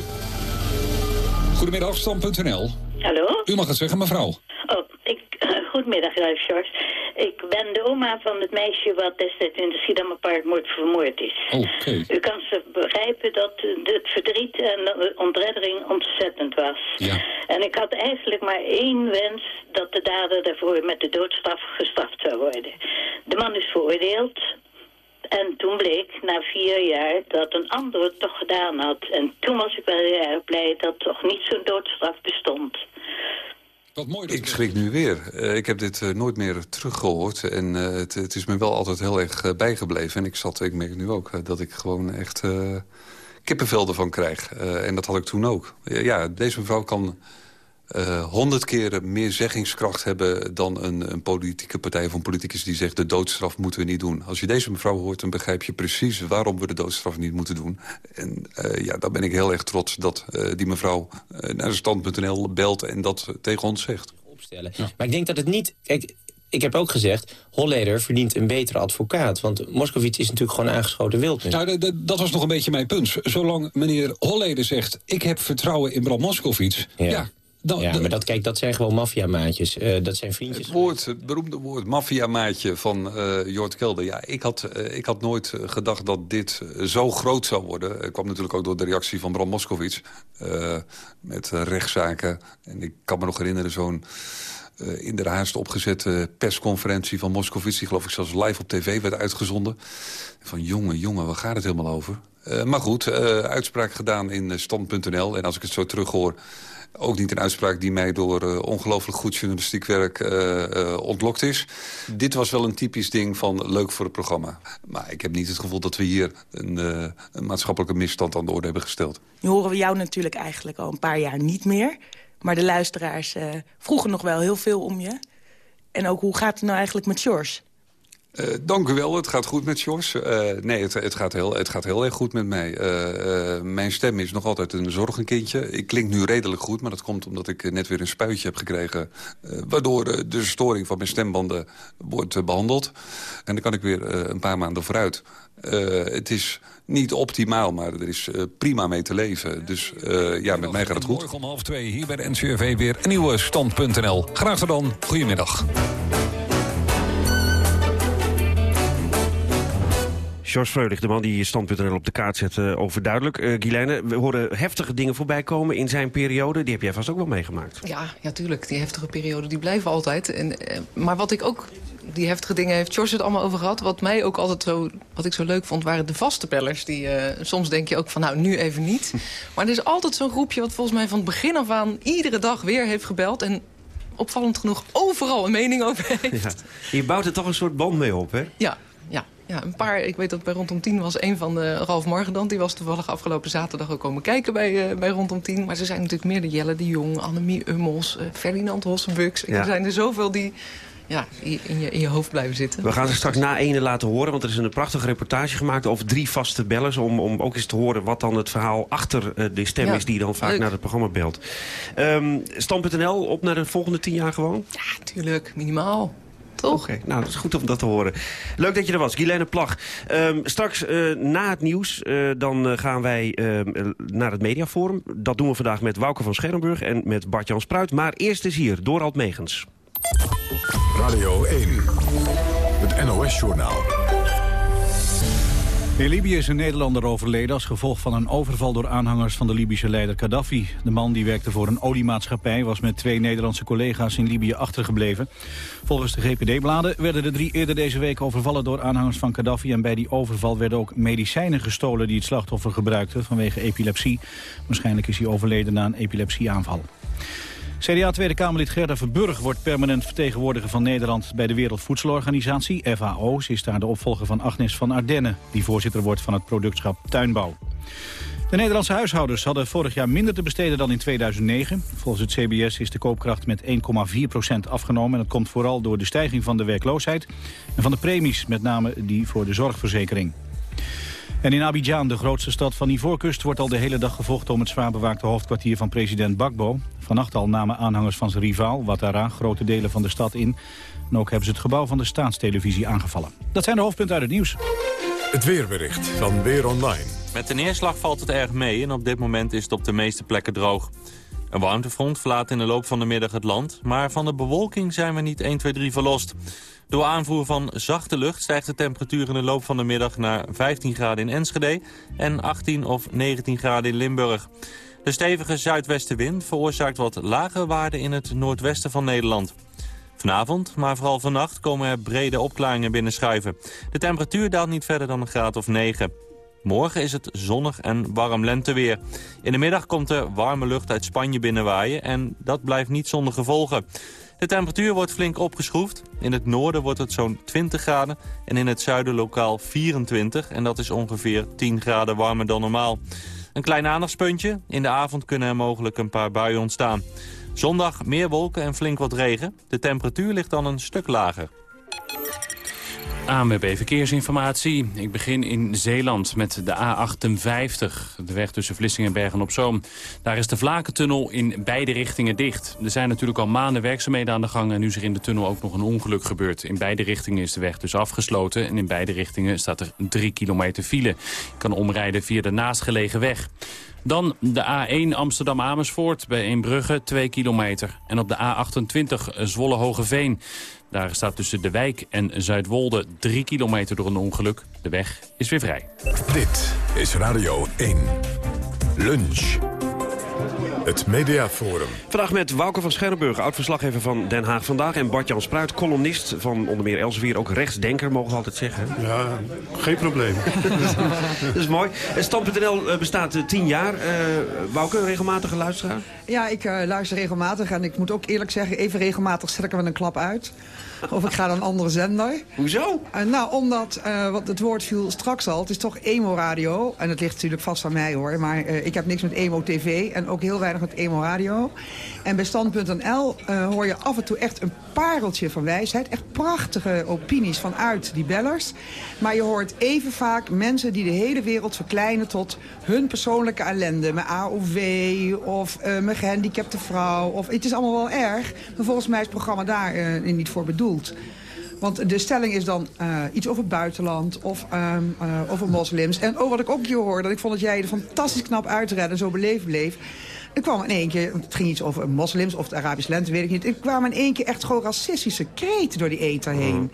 Speaker 14: Goedemiddag, stand.nl.
Speaker 22: Hallo?
Speaker 14: U mag het zeggen, mevrouw.
Speaker 22: Oh, goedemiddag, George. Ik ben de oma van het meisje wat destijds in de Schiedammerpark vermoord is.
Speaker 14: Okay.
Speaker 22: U kan ze begrijpen dat het verdriet en de ontreddering ontzettend was.
Speaker 14: Ja.
Speaker 22: En ik had eigenlijk maar één wens dat de dader daarvoor met de doodstraf gestraft zou worden. De man is veroordeeld, en toen bleek, na vier jaar, dat een ander het toch gedaan had. En toen was ik wel erg blij dat toch niet zo'n doodstraf bestond.
Speaker 14: Wat mooi
Speaker 18: ik schrik nu weer. Uh, ik heb dit uh, nooit meer teruggehoord. En uh, het, het, is me wel altijd heel erg bijgebleven. En ik, zat, ik merk nu ook dat ik gewoon echt kippenvel ervan krijg. en dat had ik toen ook. ja, deze mevrouw kan honderd keer meer zeggingskracht hebben... dan een, een, politieke partij of een politicus die zegt... de doodstraf moeten we niet doen. Als je deze mevrouw hoort, dan begrijp je precies... waarom we de doodstraf niet moeten doen. En uh, ja, daar ben ik heel erg trots dat uh, die mevrouw uh, naar stand.nl belt... en dat tegen ons zegt.
Speaker 23: Opstellen. Ja. Maar ik denk dat het niet... Kijk, ik heb ook gezegd, Holleder verdient een betere advocaat. Want Moskovits is natuurlijk gewoon aangeschoten wild.
Speaker 14: Nou, dat was nog een beetje mijn punt. Zolang meneer Holleder zegt, ik heb vertrouwen in Bram Moskovits...
Speaker 23: ja, ja dan, ja, maar dat, kijk, dat zijn gewoon maffiamaatjes. Uh, dat zijn vriendjes.
Speaker 18: Het, woord, het beroemde woord maffiamaatje van uh, Jort Kelder. Ja, ik had, uh, ik had nooit gedacht dat dit zo groot zou worden. Het kwam natuurlijk ook door de reactie van Bram Moskowitz. met rechtszaken. En ik kan me nog herinneren zo'n... Uh, in de haast opgezette persconferentie van Moscovici... geloof ik zelfs live op tv werd uitgezonden. Van jongen, jongen, waar gaat het helemaal over? Uh, maar goed, uh, uitspraak gedaan in stand.nl. En als ik het zo terughoor... Ook niet een uitspraak die mij door uh, ongelooflijk goed journalistiek werk uh, uh, ontlokt is. Dit was wel een typisch ding van leuk voor het programma. Maar ik heb niet het gevoel dat we hier een, een maatschappelijke misstand aan de orde hebben gesteld.
Speaker 17: Nu horen we jou natuurlijk eigenlijk al een paar jaar niet meer. Maar de luisteraars vroegen nog wel heel veel om je. En ook hoe gaat het nou eigenlijk met George?
Speaker 18: Uh, dank u wel, het gaat goed met Jos. Uh, nee, het, het, gaat heel, het gaat heel erg goed met mij. Uh, mijn stem is nog altijd een zorgenkindje. Ik klink nu redelijk goed, maar dat komt omdat ik net weer een spuitje heb gekregen... waardoor de storing van mijn stembanden wordt behandeld. En dan kan ik weer een paar maanden vooruit. het is niet optimaal, maar er is prima mee te leven. Dus ja, met mij gaat het goed.
Speaker 14: Morgen om half twee hier bij de NCRV weer een nieuwe Stand.nl. Graag dan, goedemiddag.
Speaker 13: George Freulich, de man die stand.nl op de kaart zet, uh, overduidelijk. Uh, Guilaine, we horen heftige dingen voorbij komen in zijn periode. Die heb jij vast ook wel meegemaakt.
Speaker 16: Ja, ja tuurlijk. Die heftige perioden die blijven altijd. En, uh, maar wat ik ook... Die heftige dingen heeft George het allemaal over gehad. Wat mij ook altijd zo... Wat ik zo leuk vond, waren de vaste bellers. Die, soms denk je ook van, nou, nu even niet. maar er is altijd zo'n groepje wat volgens mij van het begin af aan... iedere dag weer heeft gebeld. En opvallend genoeg overal een mening over heeft. Ja.
Speaker 13: Je bouwt er toch een soort band mee op, hè?
Speaker 16: Ja, ja. Een paar. Ik weet dat bij Rondom 10 was een van de Ralf Margendant. Die was toevallig afgelopen zaterdag ook komen kijken bij, uh, bij Rondom 10. Maar ze zijn natuurlijk meer de Jelle de Jong, Annemie Ummels, uh, Ferdinand Hossenbux. Ja. Er zijn er zoveel die ja, in je, in je hoofd blijven zitten.
Speaker 13: We gaan ze straks na ene laten horen, want er is een prachtige reportage gemaakt over drie vaste bellers. Om, om ook eens te horen wat dan het verhaal achter uh, de stem is die dan vaak naar het programma belt. Um, Stam.nl op naar de volgende tien jaar gewoon?
Speaker 16: Ja, tuurlijk. Minimaal. Oké,
Speaker 13: nou, dat is goed om dat te horen. Leuk dat je er was, Guilaine Plag. Um, straks uh, na het nieuws uh, dan uh, gaan wij ehm, naar het Mediaforum. Dat doen we vandaag met Wouke van Scherrenburg en met Bart-Jan Spruit. Maar eerst is hier Dorald Megens.
Speaker 1: Radio 1, het NOS-journaal.
Speaker 2: In Libië is een Nederlander overleden als gevolg van een overval door aanhangers van de Libische leider Gaddafi. De man die werkte voor een oliemaatschappij was met twee Nederlandse collega's in Libië achtergebleven. Volgens de GPD-bladen werden de drie eerder deze week overvallen door aanhangers van Gaddafi. En bij die overval werden ook medicijnen gestolen die het slachtoffer gebruikte vanwege epilepsie. Waarschijnlijk is hij overleden na een epilepsieaanval. CDA Tweede Kamerlid Gerda Verburg wordt permanent vertegenwoordiger van Nederland bij de Wereldvoedselorganisatie, FAO. Ze is daar de opvolger van Agnes van Ardenne, die voorzitter wordt van het productschap Tuinbouw. De Nederlandse huishoudens hadden vorig jaar minder te besteden dan in 2009. Volgens het CBS is de koopkracht met 1,4% afgenomen. En dat komt vooral door de stijging van de werkloosheid en van de premies, met name die voor de zorgverzekering. En in Abidjan, de grootste stad van Ivoorkust, wordt al de hele dag gevochten om het zwaar bewaakte hoofdkwartier van president Bakbo. Vannacht al namen aanhangers van zijn rivaal, Ouattara, grote delen van de stad in. En ook hebben ze het gebouw van de staatstelevisie aangevallen. Dat zijn de hoofdpunten uit het nieuws.
Speaker 1: Het weerbericht van Weer Online.
Speaker 24: Met de neerslag valt het erg mee en op dit moment is het op de meeste plekken droog. Een warmtefront verlaat in de loop van de middag het land, maar van de bewolking zijn we niet 1, 2, 3 verlost. Door aanvoer van zachte lucht stijgt de temperatuur in de loop van de middag naar 15 graden in Enschede en 18 of 19 graden in Limburg. De stevige zuidwestenwind veroorzaakt wat lage waarden in het noordwesten van Nederland. Vanavond, maar vooral vannacht, komen er brede opklaringen binnenschuiven. De temperatuur daalt niet verder dan een graad of 9. Morgen is het zonnig en warm lenteweer. In de middag komt er warme lucht uit Spanje binnenwaaien en dat blijft niet zonder gevolgen. De temperatuur wordt flink opgeschroefd. In het noorden wordt het zo'n 20 graden en in het zuiden lokaal 24. En dat is ongeveer 10 graden warmer dan normaal. Een klein aandachtspuntje. In de avond kunnen er mogelijk een paar buien ontstaan. Zondag meer wolken en flink wat regen. De temperatuur ligt dan een stuk lager.
Speaker 25: ANWB Verkeersinformatie. Ik begin in Zeeland met de A58, de weg tussen Vlissingen en Bergen-op-Zoom. Daar is de Vlakentunnel in beide richtingen dicht. Er zijn natuurlijk al maanden werkzaamheden aan de gang... en nu is er in de tunnel ook nog een ongeluk gebeurd. In beide richtingen is de weg dus afgesloten... en in beide richtingen staat er 3 kilometer file. Je kan omrijden via de naastgelegen weg. Dan de A1 Amsterdam-Amersfoort bij Eembrugge, 2 kilometer. En op de A28 Zwolle-Hogeveen. Daar staat tussen De Wijk en Zuidwolde 3 kilometer door een ongeluk. De weg is weer vrij.
Speaker 1: Dit is Radio 1. Lunch. Het Mediaforum.
Speaker 13: Vandaag met Wouke van Scherrenburg, oud-verslaggever van Den Haag Vandaag... en Bart-Jan Spruit, columnist van onder meer Elsevier. Ook rechtsdenker, mogen we altijd zeggen.
Speaker 26: Ja, geen probleem.
Speaker 13: dat is mooi. Stam.nl eh, bestaat eh, tien jaar. Uh, Wouke, een regelmatige luisteraar?
Speaker 27: Ja, ik uh, luister regelmatig. En ik moet ook eerlijk zeggen, even regelmatig ik er een klap uit. Of ik ga naar een andere zender.
Speaker 13: Hoezo?
Speaker 27: Uh, nou, omdat, uh, wat het woord viel straks al, het is toch emo-radio. En het ligt natuurlijk vast aan mij hoor. Maar uh, ik heb niks met emo-tv. En ook heel weinig met Emo Radio. En bij Stand.nl uh, hoor je af en toe echt een pareltje van wijsheid. Echt prachtige opinies vanuit die bellers. Maar je hoort even vaak mensen die de hele wereld verkleinen tot hun persoonlijke ellende. Mijn AOV of uh, mijn gehandicapte vrouw. Of, het is allemaal wel erg. Maar volgens mij is het programma daar uh, niet voor bedoeld. Want de stelling is dan iets over het buitenland of uh, over moslims. En oh, wat ik ook hier hoorde, ik vond dat jij er fantastisch knap uitredde en zo beleefd bleef. Er kwam in één keer, het ging iets over moslims of de Arabische lente, weet ik niet. Er kwamen in één keer echt gewoon racistische kreten door die ether heen. Mm.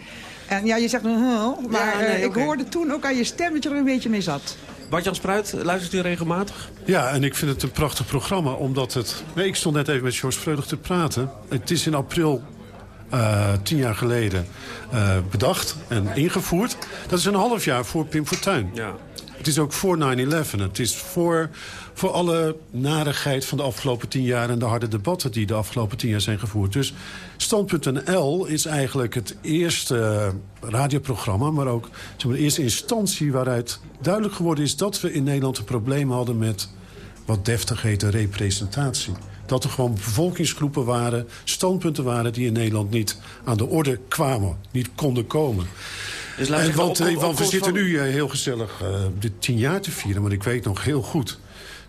Speaker 27: En ja, je zegt, uh, maar ja, nee, ik okay. hoorde toen ook aan je stem dat je er een beetje mee zat.
Speaker 13: Bart-Jan Spruit, luistert u regelmatig?
Speaker 26: Ja, en ik vind het een prachtig programma, omdat het... Nee, ik stond net even met George Freudig te praten. Het is in april uh, tien jaar geleden uh, bedacht en ingevoerd. Dat is een half jaar voor Pim Fortuyn.
Speaker 13: Ja.
Speaker 26: Het is ook voor 9-11. Het is voor, voor alle narigheid van de afgelopen tien jaar... en de harde debatten die de afgelopen tien jaar zijn gevoerd. Dus Stand.nl is eigenlijk het eerste radioprogramma... maar ook zeg maar, de eerste instantie waaruit duidelijk geworden is... dat we in Nederland een probleem hadden met wat deftig heet de representatie dat er gewoon bevolkingsgroepen waren, standpunten waren... die in Nederland niet aan de orde kwamen, niet konden komen.
Speaker 13: Dus
Speaker 26: en want, op, op, want we zitten nu uh, heel gezellig uh, de tien jaar te vieren... maar ik weet nog heel goed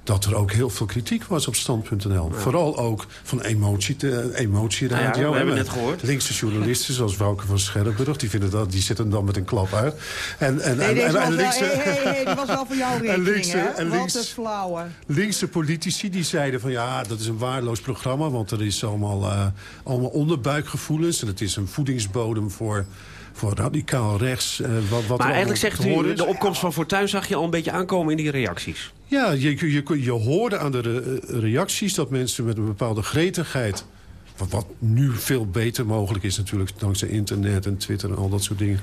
Speaker 26: dat er ook heel veel kritiek was op stand.nl. Ja. Vooral ook van emotie, te, emotieradio.
Speaker 13: Nou ja, we hebben net gehoord.
Speaker 26: Linkse journalisten zoals Wouke van Scherrenburg... die, vinden dat, die zitten dan met een klap uit. En, en,
Speaker 27: nee,
Speaker 26: en,
Speaker 27: en, en linkse, hey, hey, hey, die was wel voor jou rekening, linkse, En links, Wat een flauwe.
Speaker 26: Linkse politici die zeiden van... ja, dat is een waardeloos programma... want er is allemaal, uh, allemaal onderbuikgevoelens... en het is een voedingsbodem voor voor radicaal rechts. Uh, wat, wat
Speaker 13: maar eigenlijk zegt u, de opkomst van Fortuyn zag je al een beetje aankomen in die reacties.
Speaker 26: Ja, je, je, je hoorde aan de re reacties dat mensen met een bepaalde gretigheid... Wat, wat, nu veel beter mogelijk is natuurlijk dankzij internet en Twitter en al dat soort dingen.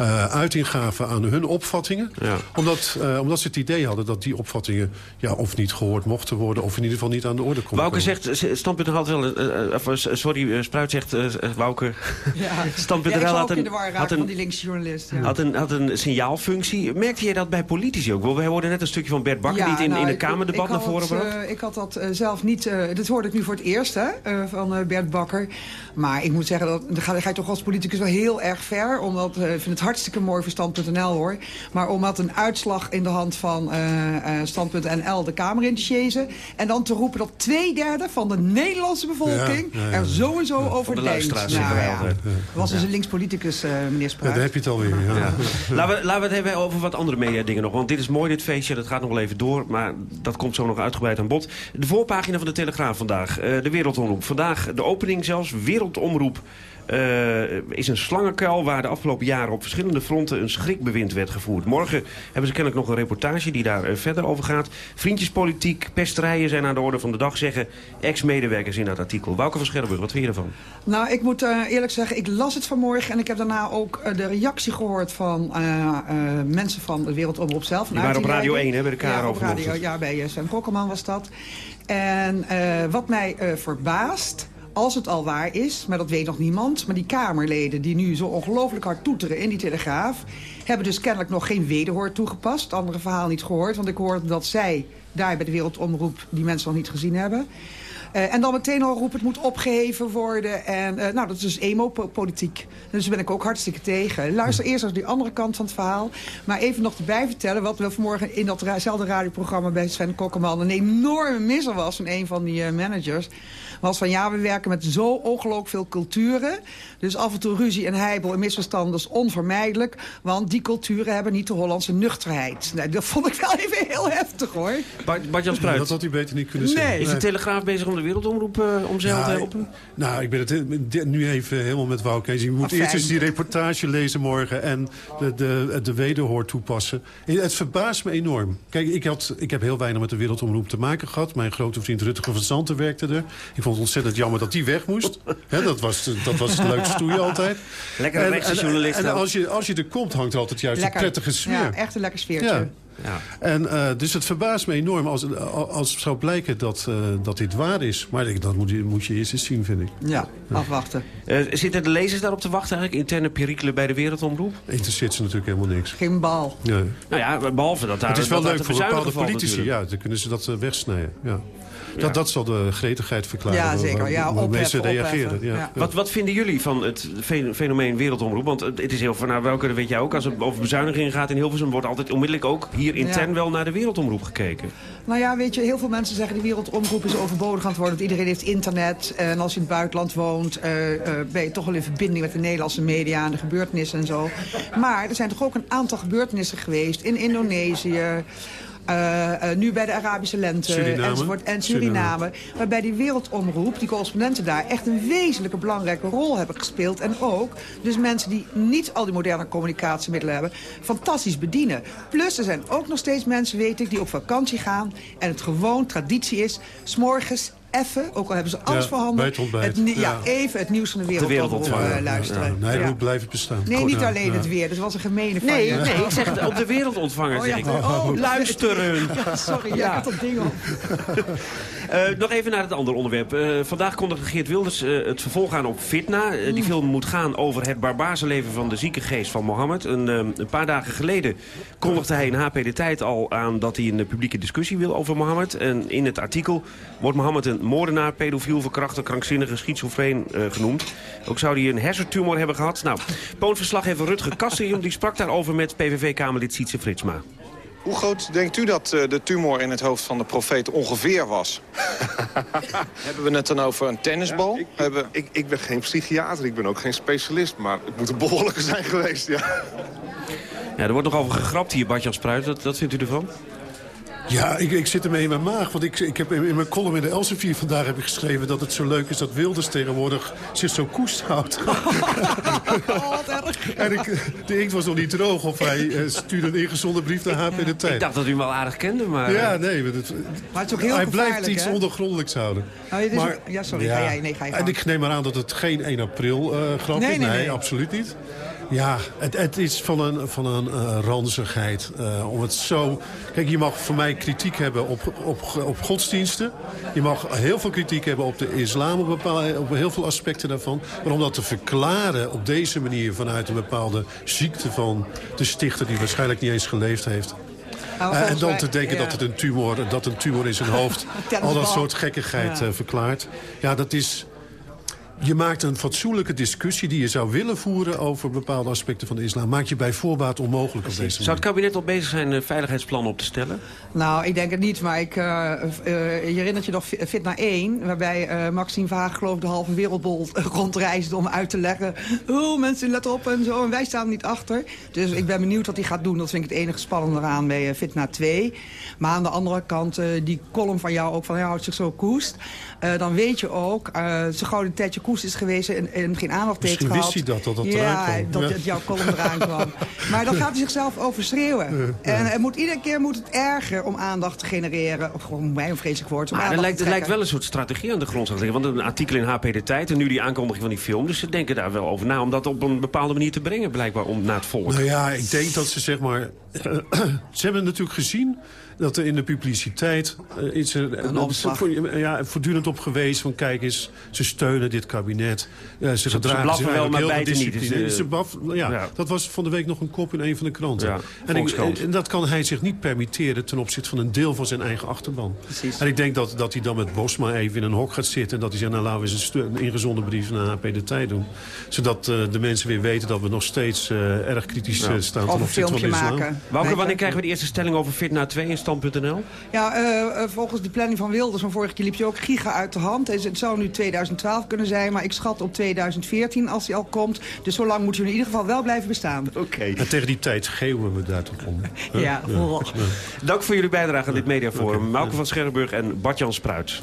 Speaker 26: Uh, uiting gaven aan hun opvattingen.
Speaker 13: Ja.
Speaker 26: Omdat, uh, omdat ze het idee hadden dat die opvattingen ja, of niet gehoord mochten worden... of in ieder geval niet aan de orde konden
Speaker 13: Wouke zegt, Standpunt had wel... Uh, sorry, Spruit zegt, Wouke...
Speaker 27: Ja,
Speaker 13: Standpunt
Speaker 27: ja,
Speaker 13: had
Speaker 27: een, had een, van die linkse journalist. Ja.
Speaker 13: Had, een, had een signaalfunctie. Merkte je dat bij politici ook? We hoorden net een stukje van Bert Bakker...
Speaker 27: ja,
Speaker 13: die in,
Speaker 27: nou,
Speaker 13: in een kamerdebat naar voren bracht.
Speaker 27: ik had dat zelf niet... dat hoorde ik nu voor het eerst, hè, van Bert Bakker. Maar ik moet zeggen, dat, dan ga, ga je toch als politicus wel heel erg ver. Omdat, uh, ik vind het hartstikke mooi voor Stand.nl hoor. Maar om dat een uitslag in de hand van uh, uh, Stand.nl de Kamer in te chasen. En dan te roepen dat twee derde van de Nederlandse bevolking ja, ja, ja. er zo en zo ja, over denkt.
Speaker 13: Nou, ja.
Speaker 27: Was dus een linkspoliticus, uh, meneer Spraak.
Speaker 26: daar heb je het alweer. Ja.
Speaker 13: Laten, we, laten we het hebben over wat andere media dingen nog. Want dit is mooi, dit feestje. Dat gaat nog wel even door. Maar dat komt zo nog uitgebreid aan bod. De voorpagina van de Telegraaf vandaag. de Wereldomroep. Vandaag de opening zelfs. Wereldomroep uh, is een slangenkuil waar de afgelopen jaren op verschillende fronten een schrikbewind werd gevoerd. Morgen hebben ze kennelijk nog een reportage die daar uh, verder over gaat. Vriendjespolitiek, pesterijen zijn aan de orde van de dag, zeggen ex-medewerkers in dat artikel. Wouke van Scherrenburg, wat vind je ervan?
Speaker 27: Nou, ik moet uh, eerlijk zeggen, ik las het vanmorgen en ik heb daarna ook de reactie gehoord van mensen van de Wereldomroep zelf.
Speaker 13: Die waren op Radio 1, hè, bij de KRO
Speaker 27: ja, op radio, Ja, bij Sven Kokkelman was dat. En wat mij verbaast als het al waar is, maar dat weet nog niemand... maar die Kamerleden die nu zo ongelooflijk hard toeteren in die Telegraaf... hebben dus kennelijk nog geen wederhoor toegepast. Andere verhaal niet gehoord, want ik hoorde dat zij daar bij de Wereldomroep... die mensen nog niet gezien hebben... Uh, en dan meteen al roepen, het moet opgeheven worden. En uh, nou, dat is dus emo-politiek. Dus daar ben ik ook hartstikke tegen. Luister eerst naar die andere kant van het verhaal. Maar even nog erbij vertellen wat we vanmorgen in datzelfde radioprogramma bij Sven Kokkerman... een enorme misser was van een van die uh, managers was van ja, we werken met zo ongelooflijk veel culturen. Dus af en toe ruzie en heibel en misverstand is onvermijdelijk. Want die culturen hebben niet de Hollandse nuchterheid. Nee, dat vond ik wel even heel heftig hoor.
Speaker 13: Bart-Jan Spruit.
Speaker 26: Dat had hij beter niet kunnen zeggen.
Speaker 13: Nee. Is de Telegraaf bezig om de wereldomroep uh, omzeild te helpen?
Speaker 26: Nou, ik ben het nu even helemaal met Wouke eens. Je moet eerst eens die reportage lezen morgen en de, de, de wederhoor toepassen. Het verbaast me enorm. Kijk, ik, had, ik heb heel weinig met de wereldomroep te maken gehad. Mijn grote vriend Rutger van Zanten werkte er. Ik vond het ontzettend jammer dat die weg moest. He, dat, was, dat was het leukste stoeien altijd.
Speaker 13: Lekker rechtse journalist.
Speaker 26: En, en als, je, als je er komt, hangt er altijd juist
Speaker 27: lekker.
Speaker 26: een prettige sfeer.
Speaker 27: Ja, echt een lekker sfeertje.
Speaker 26: Ja.
Speaker 13: Ja.
Speaker 26: En, uh, dus het verbaast me enorm als, als het zou blijken dat, uh, dat dit waar is. Maar dat moet je, moet je eerst eens zien, vind ik.
Speaker 27: Ja, afwachten.
Speaker 13: Uh, zitten de lezers daarop te wachten eigenlijk? Interne perikelen bij de Wereldomroep?
Speaker 26: Interesseert ze natuurlijk helemaal niks.
Speaker 27: Geen bal.
Speaker 26: Nee.
Speaker 13: Nou ja, behalve dat daar
Speaker 26: Het is wel leuk voor bepaalde politici.
Speaker 13: Natuurlijk.
Speaker 26: Ja, dan kunnen ze dat wegsnijden. Ja. Dat, dat zal de gretigheid verklaren.
Speaker 27: Ja, zeker. Ja,
Speaker 26: ze
Speaker 27: opheffen,
Speaker 26: reageren.
Speaker 27: opheffen.
Speaker 26: Ja.
Speaker 27: Ja.
Speaker 13: Wat, wat vinden jullie van het fe- fenomeen wereldomroep? Want het is heel van, nou, welke, dat weet jij ook, als het over bezuinigingen gaat in Hilversum... wordt altijd onmiddellijk ook hier intern
Speaker 27: Ja.
Speaker 13: wel naar de wereldomroep gekeken.
Speaker 27: Nou ja, weet je, heel veel mensen zeggen... die wereldomroep is overbodig aan het worden. Want iedereen heeft internet. En als je in het buitenland woont... eh, eh, ben je toch wel in verbinding met de Nederlandse media... en de gebeurtenissen en zo. Maar er zijn toch ook een aantal gebeurtenissen geweest... in Indonesië... eh, eh, nu bij de Arabische lente
Speaker 26: Suriname.
Speaker 27: enzovoort, en Suriname, Waarbij die wereldomroep, die correspondenten daar... echt een wezenlijke belangrijke rol hebben gespeeld. En ook dus mensen die niet al die moderne communicatiemiddelen hebben... fantastisch bedienen. Plus er zijn ook nog steeds mensen, weet ik, die op vakantie gaan... en het gewoon traditie is, s'morgens even, ook al hebben ze alles
Speaker 26: Ja,
Speaker 27: voorhanden...
Speaker 26: bij het ontbijt.
Speaker 27: nie- ja.
Speaker 26: Ja.
Speaker 27: even het nieuws van de
Speaker 13: De
Speaker 27: wereldomroep
Speaker 13: wereldontvanger.
Speaker 27: eh, luisteren.
Speaker 26: Ja, nee,
Speaker 27: Ja.
Speaker 26: moet blijven bestaan.
Speaker 27: Nee, niet
Speaker 26: Ja,
Speaker 27: alleen
Speaker 26: ja.
Speaker 27: het weer. Dat was een gemene van
Speaker 13: Nee, nee, ik zeg het op de wereldontvanger,
Speaker 27: Oh,
Speaker 13: zeg ik.
Speaker 27: Oh,
Speaker 13: luisteren.
Speaker 27: Ja, sorry, ja. Ik had dat ding op.
Speaker 13: Eh, nog even naar het andere onderwerp. Eh, vandaag kondigde Geert Wilders eh, het vervolg aan op Fitna. Die film moet gaan over het barbaarse leven van de zieke geest van Mohammed. Een, een paar dagen geleden kondigde hij in HP De Tijd al aan... dat hij een publieke discussie wil over Mohammed. En in het artikel wordt Mohammed een moordenaar, pedofiel, verkrachter, krankzinnige, schizofreen eh, genoemd. Ook zou hij een hersentumor hebben gehad. Nou, Poonverslaggever Rutger Kastrium die sprak daarover met PVV-Kamerlid Sietse Fritsma.
Speaker 28: Hoe groot denkt u dat eh, de tumor in het hoofd van de profeet ongeveer was? Hebben we het dan over een tennisbal?
Speaker 29: ik,
Speaker 28: Hebben...
Speaker 29: ik, ik ben geen psychiater, ik ben ook geen specialist, maar het moet een behoorlijke zijn geweest, ja.
Speaker 13: Ja, er wordt nog over gegrapt hier, Bartjan Spruit. Wat, wat vindt u ervan?
Speaker 26: Ja, ik, ik zit ermee in mijn maag. Want ik, ik heb in, in mijn column in de Elsevier vandaag heb ik geschreven... dat het zo leuk is dat Wilders tegenwoordig zich zo koest houdt. en ik, de inkt was nog niet droog of hij eh, stuurde een ingezonden brief naar HP De Tijd.
Speaker 13: Ik dacht dat u hem wel aardig kende, maar...
Speaker 26: Ja,
Speaker 13: eh,
Speaker 26: nee, maar het,
Speaker 27: Maar het is ook heel
Speaker 26: hij blijft iets
Speaker 27: hè?
Speaker 26: ondergrondelijks houden.
Speaker 27: Is ook- ja, sorry, ga jij- nee, ga je
Speaker 26: En ik neem maar aan dat het geen 1 april eh grap
Speaker 27: Nee,
Speaker 26: is.
Speaker 27: nee,
Speaker 26: Nee,
Speaker 27: nee.
Speaker 26: absoluut niet. Ja, het, het is van een, van een eh, ranzigheid. eh, om het zo... Kijk, je mag voor mij kritiek hebben op, op, op godsdiensten. Je mag heel veel kritiek hebben op de islam, op, bepaalde, op heel veel aspecten daarvan. Maar om dat te verklaren op deze manier vanuit een bepaalde ziekte van de stichter... die waarschijnlijk niet eens geleefd heeft...
Speaker 27: Nou,
Speaker 26: Eh, en dan te denken
Speaker 27: ja.
Speaker 26: dat het een tumor, dat een tumor in zijn hoofd al dat soort gekkigheid
Speaker 27: Ja.
Speaker 26: verklaart. Ja, dat is... Je maakt een fatsoenlijke discussie die je zou willen voeren over bepaalde aspecten van de islam. Maak je bij voorbaat onmogelijk op deze
Speaker 13: Zou het kabinet al bezig zijn een veiligheidsplannen op te stellen?
Speaker 27: Nou, ik denk het niet, maar ik, eh, eh, je herinnert je nog Fi- Fitna 1... waarbij eh, Maxime Vaag geloof ik de halve wereldbol rondreisde om uit te leggen... oh, mensen, let op en zo, en wij staan er niet achter. Dus ik ben benieuwd wat hij gaat doen. Dat vind ik het enige spannende eraan bij eh, Fitna 2. Maar aan de andere kant, eh, die column van jou ook van... hij houdt zich zo koest. Eh, dan weet je ook, eh zo gauw een tijdje koest is geweest... en, en geen aandacht heeft
Speaker 26: Misschien
Speaker 27: gehad...
Speaker 26: wist hij dat, dat dat
Speaker 27: ja,
Speaker 26: eraan kwam.
Speaker 27: dat
Speaker 26: Ja.
Speaker 27: het jouw column eraan kwam. Maar dan gaat hij zichzelf overschreeuwen.
Speaker 26: Ja.
Speaker 27: En het moet, iedere keer moet het erger om aandacht te genereren. Of gewoon mij een vreselijk woord. Om
Speaker 13: Maar er
Speaker 27: aandacht
Speaker 13: lijkt, er lijkt wel een soort strategie aan de liggen. Want een artikel in HP De Tijd en nu die aankondiging van die film. Dus ze denken daar wel over na om dat op een bepaalde manier te brengen. Blijkbaar om naar het volk.
Speaker 26: Nou ja, ik denk dat ze zeg maar... ze hebben natuurlijk gezien dat er in de publiciteit eh, iets er
Speaker 27: Een omslag.
Speaker 26: voor- ja, voortdurend op geweest van kijk eens, ze steunen dit kabinet. Eh, ze, gedragen
Speaker 13: blaffen
Speaker 26: zich
Speaker 13: wel, maar
Speaker 26: heel
Speaker 13: bijten niet. Dus, eh,
Speaker 26: Ze blaf- ja,
Speaker 13: ja.
Speaker 26: Dat was van de week nog een kop in een van de kranten.
Speaker 13: Ja,
Speaker 26: en, ik, en dat kan hij zich niet permitteren ten opzichte van een deel van zijn eigen achterban.
Speaker 27: Precies.
Speaker 26: En ik denk dat, dat hij dan met Bosma even in een hok gaat zitten... en dat hij zegt, nou laten we eens een, ingezonden brief naar HP De Tijd doen. Zodat eh, de mensen weer weten dat we nog steeds eh, erg kritisch
Speaker 13: Ja.
Speaker 26: eh, staan
Speaker 27: Of
Speaker 26: ten opzichte van de islam.
Speaker 13: wanneer krijgen we de eerste stelling over Fitna 2 in stand.nl?
Speaker 27: Ja, eh, eh, volgens de planning van Wilders van vorige keer liep je ook giga uit de hand. Het zou nu 2012 kunnen zijn, maar ik schat op 2014 als hij al komt. Dus zo lang moet hij in ieder geval wel blijven bestaan.
Speaker 13: Oké.
Speaker 26: En tegen die tijd geeuwen we daar toch om. Huh?
Speaker 27: Ja, vooral.
Speaker 13: Dank voor jullie bijdrage aan dit mediaforum. Mauke van Scherrenburg en Bartjan Spruit.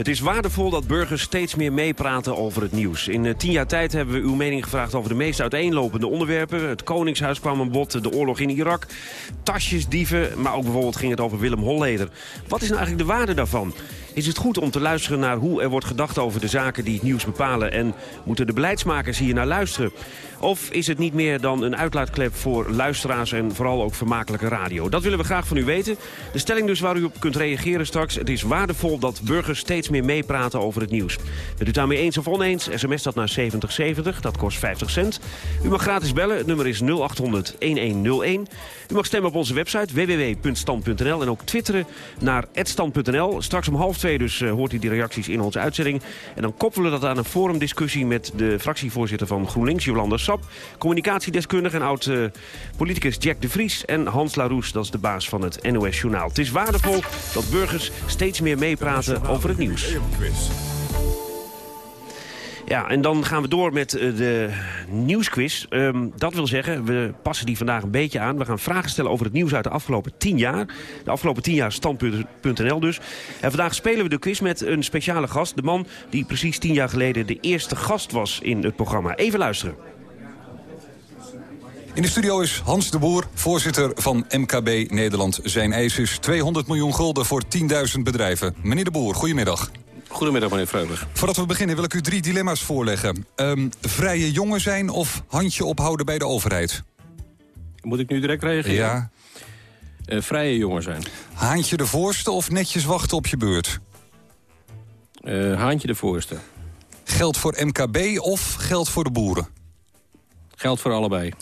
Speaker 13: Het is waardevol dat burgers steeds meer meepraten over het nieuws. In eh, tien jaar tijd hebben we uw mening gevraagd over de meest uiteenlopende onderwerpen. Het Koningshuis kwam aan bod, de oorlog in Irak, tasjesdieven... maar ook bijvoorbeeld ging het over Willem Holleder. Wat is nou eigenlijk de waarde daarvan? Is het goed om te luisteren naar hoe er wordt gedacht over de zaken die het nieuws bepalen... en moeten de beleidsmakers hier naar luisteren? Of is het niet meer dan een uitlaatklep voor luisteraars en vooral ook vermakelijke radio? Dat willen we graag van u weten. De stelling dus waar u op kunt reageren straks. Het is waardevol dat burgers steeds meer meepraten over het nieuws. Bent u daarmee eens of oneens? SMS dat naar 7070, dat kost 50 cent. U mag gratis bellen, het nummer is 0800-1101. U mag stemmen op onze website www.stand.nl en ook twitteren naar @stand.nl. Straks om half twee dus uh, hoort u die reacties in onze uitzending. En dan koppelen we dat aan een forumdiscussie met de fractievoorzitter van GroenLinks, Jolanda Sap. Communicatiedeskundige en oud-politicus Jack de Vries. En Hans Laroes, dat is de baas van het NOS Journaal. Het is waardevol dat burgers steeds meer meepraten over het nieuws. Ja, en dan gaan we door met uh, de nieuwsquiz. Um, dat wil zeggen, we passen die vandaag een beetje aan. We gaan vragen stellen over het nieuws uit de afgelopen tien jaar. De afgelopen tien jaar stand.nl dus. En vandaag spelen we de quiz met een speciale gast. De man die precies tien jaar geleden de eerste gast was in het programma. Even luisteren.
Speaker 18: In de studio is Hans de Boer, voorzitter van MKB Nederland. Zijn eis is 200 miljoen gulden voor 10.000 bedrijven. Meneer de Boer, goedemiddag.
Speaker 15: Goedemiddag, meneer Freuler.
Speaker 18: Voordat we beginnen wil ik u drie dilemma's voorleggen. Um, vrije jongen zijn of handje ophouden bij de overheid?
Speaker 15: Moet ik nu direct reageren?
Speaker 18: Ja.
Speaker 15: Uh, vrije jongen zijn.
Speaker 18: Haantje de voorste of netjes wachten op je beurt?
Speaker 15: Uh, haantje de voorste.
Speaker 18: Geld voor MKB of geld voor de boeren?
Speaker 15: Geld voor allebei.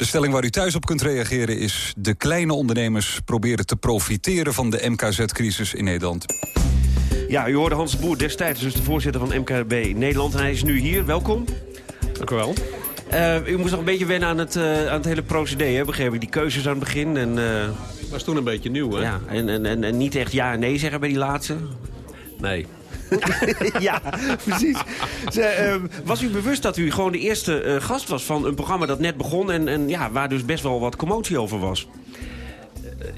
Speaker 18: De stelling waar u thuis op kunt reageren is... de kleine ondernemers proberen te profiteren van de MKZ-crisis in Nederland.
Speaker 13: Ja, u hoorde Hans Boer destijds, dus de voorzitter van MKB Nederland. En hij is nu hier. Welkom.
Speaker 15: Dank u wel.
Speaker 13: Uh, u moest nog een beetje wennen aan het, uh, aan het hele procedé, hè? begreep ik. Die keuzes aan het begin. En, uh...
Speaker 15: was toen een beetje nieuw, hè?
Speaker 13: Ja, en, en, en, en niet echt ja en nee zeggen bij die laatste?
Speaker 15: Nee.
Speaker 13: ja, precies. Ze, uh, was u bewust dat u gewoon de eerste uh, gast was van een programma dat net begon... En, en ja, waar dus best wel wat commotie over was?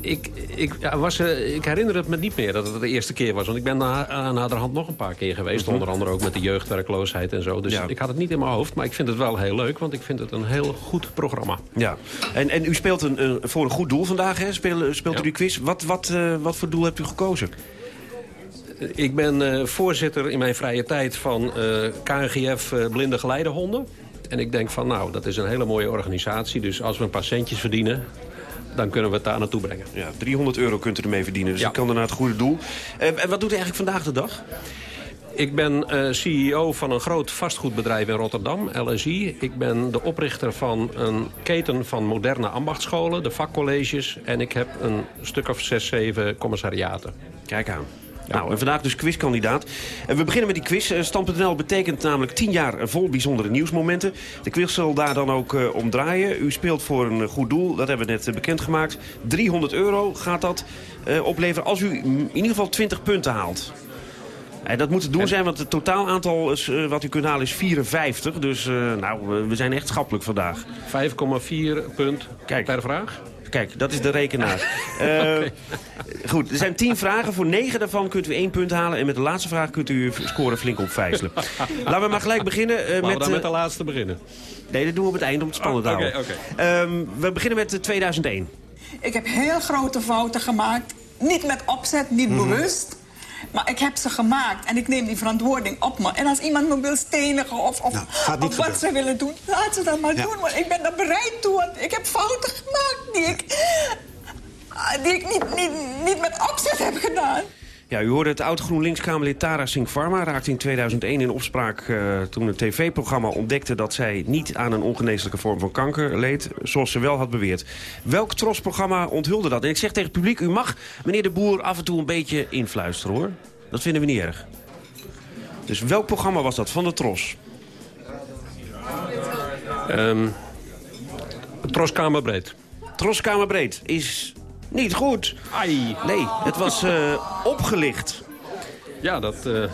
Speaker 15: Ik, ik, ja, was, uh, ik herinner het me niet meer dat het de eerste keer was. Want ik ben na, aan naderhand nog een paar keer geweest.
Speaker 13: Mhm.
Speaker 15: Onder andere ook met de jeugdwerkloosheid en zo. Dus
Speaker 13: Ja.
Speaker 15: ik had het niet in mijn hoofd. Maar ik vind het wel heel leuk. Want ik vind het een heel goed programma.
Speaker 13: Ja, en, en u speelt een, voor een goed doel vandaag, hè? Speel, speelt u die quiz. Wat, wat, eh, wat voor doel hebt u gekozen?
Speaker 15: Ik ben eh, voorzitter in mijn vrije tijd van eh, KNGF eh, Blinde Geleidehonden. En ik denk van, nou, dat is een hele mooie organisatie. Dus als we een paar centjes verdienen, dan kunnen we het daar naartoe brengen.
Speaker 13: Ja, 300 euro kunt u ermee verdienen, dus
Speaker 15: Ja.
Speaker 13: dat kan dan naar het goede doel. Eh, en wat doet u eigenlijk vandaag de dag?
Speaker 15: Ik ben eh, CEO van een groot vastgoedbedrijf in Rotterdam, LSI. Ik ben de oprichter van een keten van moderne ambachtscholen, de vakcolleges. En ik heb een stuk of zes, zeven commissariaten.
Speaker 13: Kijk aan. Nou, en vandaag dus quizkandidaat. En we beginnen met die quiz. Eh, Stand.nl betekent namelijk 10 jaar vol bijzondere nieuwsmomenten. De quiz zal daar dan ook eh, om draaien. U speelt voor een goed doel, dat hebben we net eh, bekendgemaakt. 300 euro gaat dat opleveren als u in ieder geval 20 punten haalt. En dat moet het doen zijn, want het totaal aantal is, wat u kunt halen is 54. Dus nou, we- zijn echt schappelijk vandaag.
Speaker 15: 5,4 punt per vraag?
Speaker 13: Kijk, dat is de rekenaar. Eh, Goed, er zijn 10 vragen. Voor 9 daarvan kunt u één punt halen. En met de laatste vraag kunt u uw score flink opvijzelen. Laten we maar gelijk beginnen eh,
Speaker 15: Laten
Speaker 13: met...
Speaker 15: we dan
Speaker 13: eh,
Speaker 15: met de laatste beginnen.
Speaker 13: Nee, dat doen we op het eind om het spannend te
Speaker 15: Oh, oké,
Speaker 13: houden.
Speaker 15: oké.
Speaker 13: Ehm, we beginnen met eh, 2001.
Speaker 30: Ik heb heel grote fouten gemaakt. Niet met opzet, niet
Speaker 13: Mhm.
Speaker 30: bewust. Maar ik heb ze gemaakt en ik neem die verantwoording op me. En als iemand me wil stenigen of, of,
Speaker 31: Nou,
Speaker 30: of wat
Speaker 31: gebeuren.
Speaker 30: ze willen doen, laat ze dat maar
Speaker 31: Ja.
Speaker 30: doen. Want ik ben er bereid toe. Want ik heb fouten gemaakt die ik, die ik niet, niet, niet met opzet heb gedaan.
Speaker 13: Ja, u hoorde het oud-GroenLinks-Kamerlid Tara Singh Pharma... raakte in 2001 in opspraak eh, toen een tv-programma ontdekte... dat zij niet aan een ongeneeslijke vorm van kanker leed... zoals ze wel had beweerd. Welk trosprogramma onthulde dat? En ik zeg tegen het publiek, u mag meneer de Boer af en toe een beetje influisteren, hoor. Dat vinden we niet erg. Dus welk programma was dat van de Tros?
Speaker 15: Ehm Troskamerbreed.
Speaker 13: Troskamerbreed is niet goed.
Speaker 15: Ai.
Speaker 13: Nee, het was eh, opgelicht.
Speaker 15: Ja, dat, eh,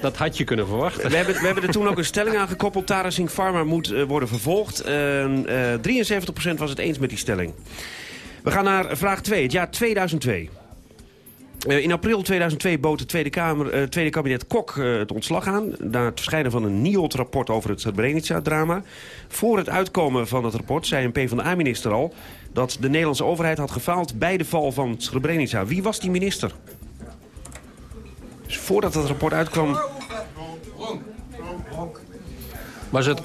Speaker 15: dat had je kunnen verwachten.
Speaker 13: We hebben, we hebben er toen ook een stelling aan gekoppeld. Tara Singh Pharma moet eh, worden vervolgd. En, eh 73% was het eens met die stelling. We gaan naar vraag 2, het jaar 2002. Eh, in april 2002 bood het Tweede, Kamer, Tweede Kabinet Kok het ontslag aan... na het verschijnen van een NIOD-rapport over het Srebrenica-drama. Voor het uitkomen van het rapport zei een PvdA-minister al... dat de Nederlandse overheid had gefaald bij de val van Srebrenica. Wie was die minister? Dus voordat het rapport uitkwam...
Speaker 32: Was het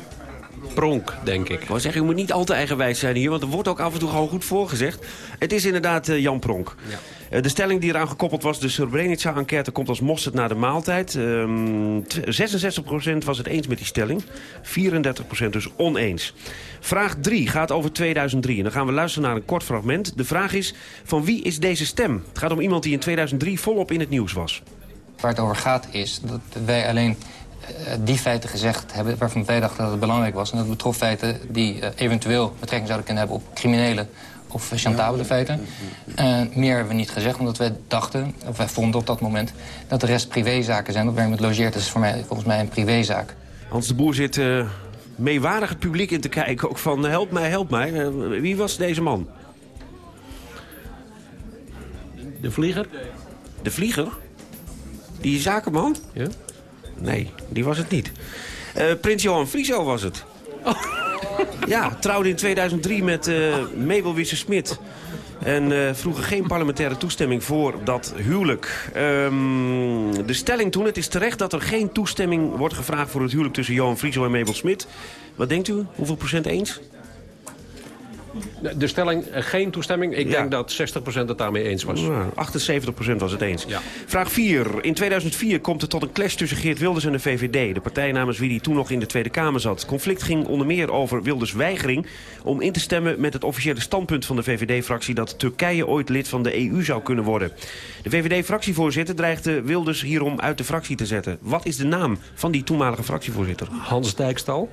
Speaker 32: Pronk, denk ik.
Speaker 13: Ik wou zeggen, u moet niet al te eigenwijs zijn hier... want er wordt ook af en toe gewoon goed voorgezegd. Het is inderdaad eh, Jan Pronk.
Speaker 32: Ja.
Speaker 13: Eh, de stelling die eraan gekoppeld was, de Srebrenica-enquête... komt als mosterd na de maaltijd. Ehm, t- 66% was het eens met die stelling. 34% dus oneens. Vraag 3 gaat over 2003. En dan gaan we luisteren naar een kort fragment. De vraag is, van wie is deze stem? Het gaat om iemand die in 2003 volop in het nieuws was.
Speaker 33: Waar het over gaat is dat wij alleen eh, die feiten gezegd hebben... waarvan wij dachten dat het belangrijk was. En dat betrof feiten die eh, eventueel betrekking zouden kunnen hebben... op criminele of chantabele feiten. Eh, meer hebben we niet gezegd, omdat wij dachten... of wij vonden op dat moment dat de rest privézaken zijn. Dat waar je met logeert is voor mij, volgens mij een privézaak.
Speaker 13: Hans de Boer zit eh, meewarig het publiek in te kijken. Ook van, help mij, help mij. Eh, wie was deze man?
Speaker 32: De vlieger?
Speaker 13: De vlieger? Die zakenman?
Speaker 32: Ja.
Speaker 13: Nee, die was het niet. Eh, Prins Johan Frieso was het. Ja, trouwde in 2003 met eh Mabel Wisse-Smit. En eh, vroegen geen parlementaire toestemming voor dat huwelijk. Ehm, de stelling toen, het is terecht dat er geen toestemming wordt gevraagd... voor het huwelijk tussen Johan Frieso en Mabel Smit. Wat denkt u? Hoeveel procent eens?
Speaker 32: De- stelling, eh, geen toestemming. Ik
Speaker 13: Ja.
Speaker 32: denk dat 60% het daarmee eens was.
Speaker 13: Ja, 78% was het eens. Vraag 4. In 2004 komt het tot een clash tussen Geert Wilders en de VVD. De partij namens wie die toen nog in de Tweede Kamer zat. Het conflict ging onder meer over Wilders' weigering... om in te stemmen met het officiële standpunt van de VVD-fractie... dat Turkije ooit lid van de EU zou kunnen worden. De VVD-fractievoorzitter dreigde Wilders hierom uit de fractie te zetten. Wat is de naam van die toenmalige fractievoorzitter?
Speaker 32: Hans Dijkstal.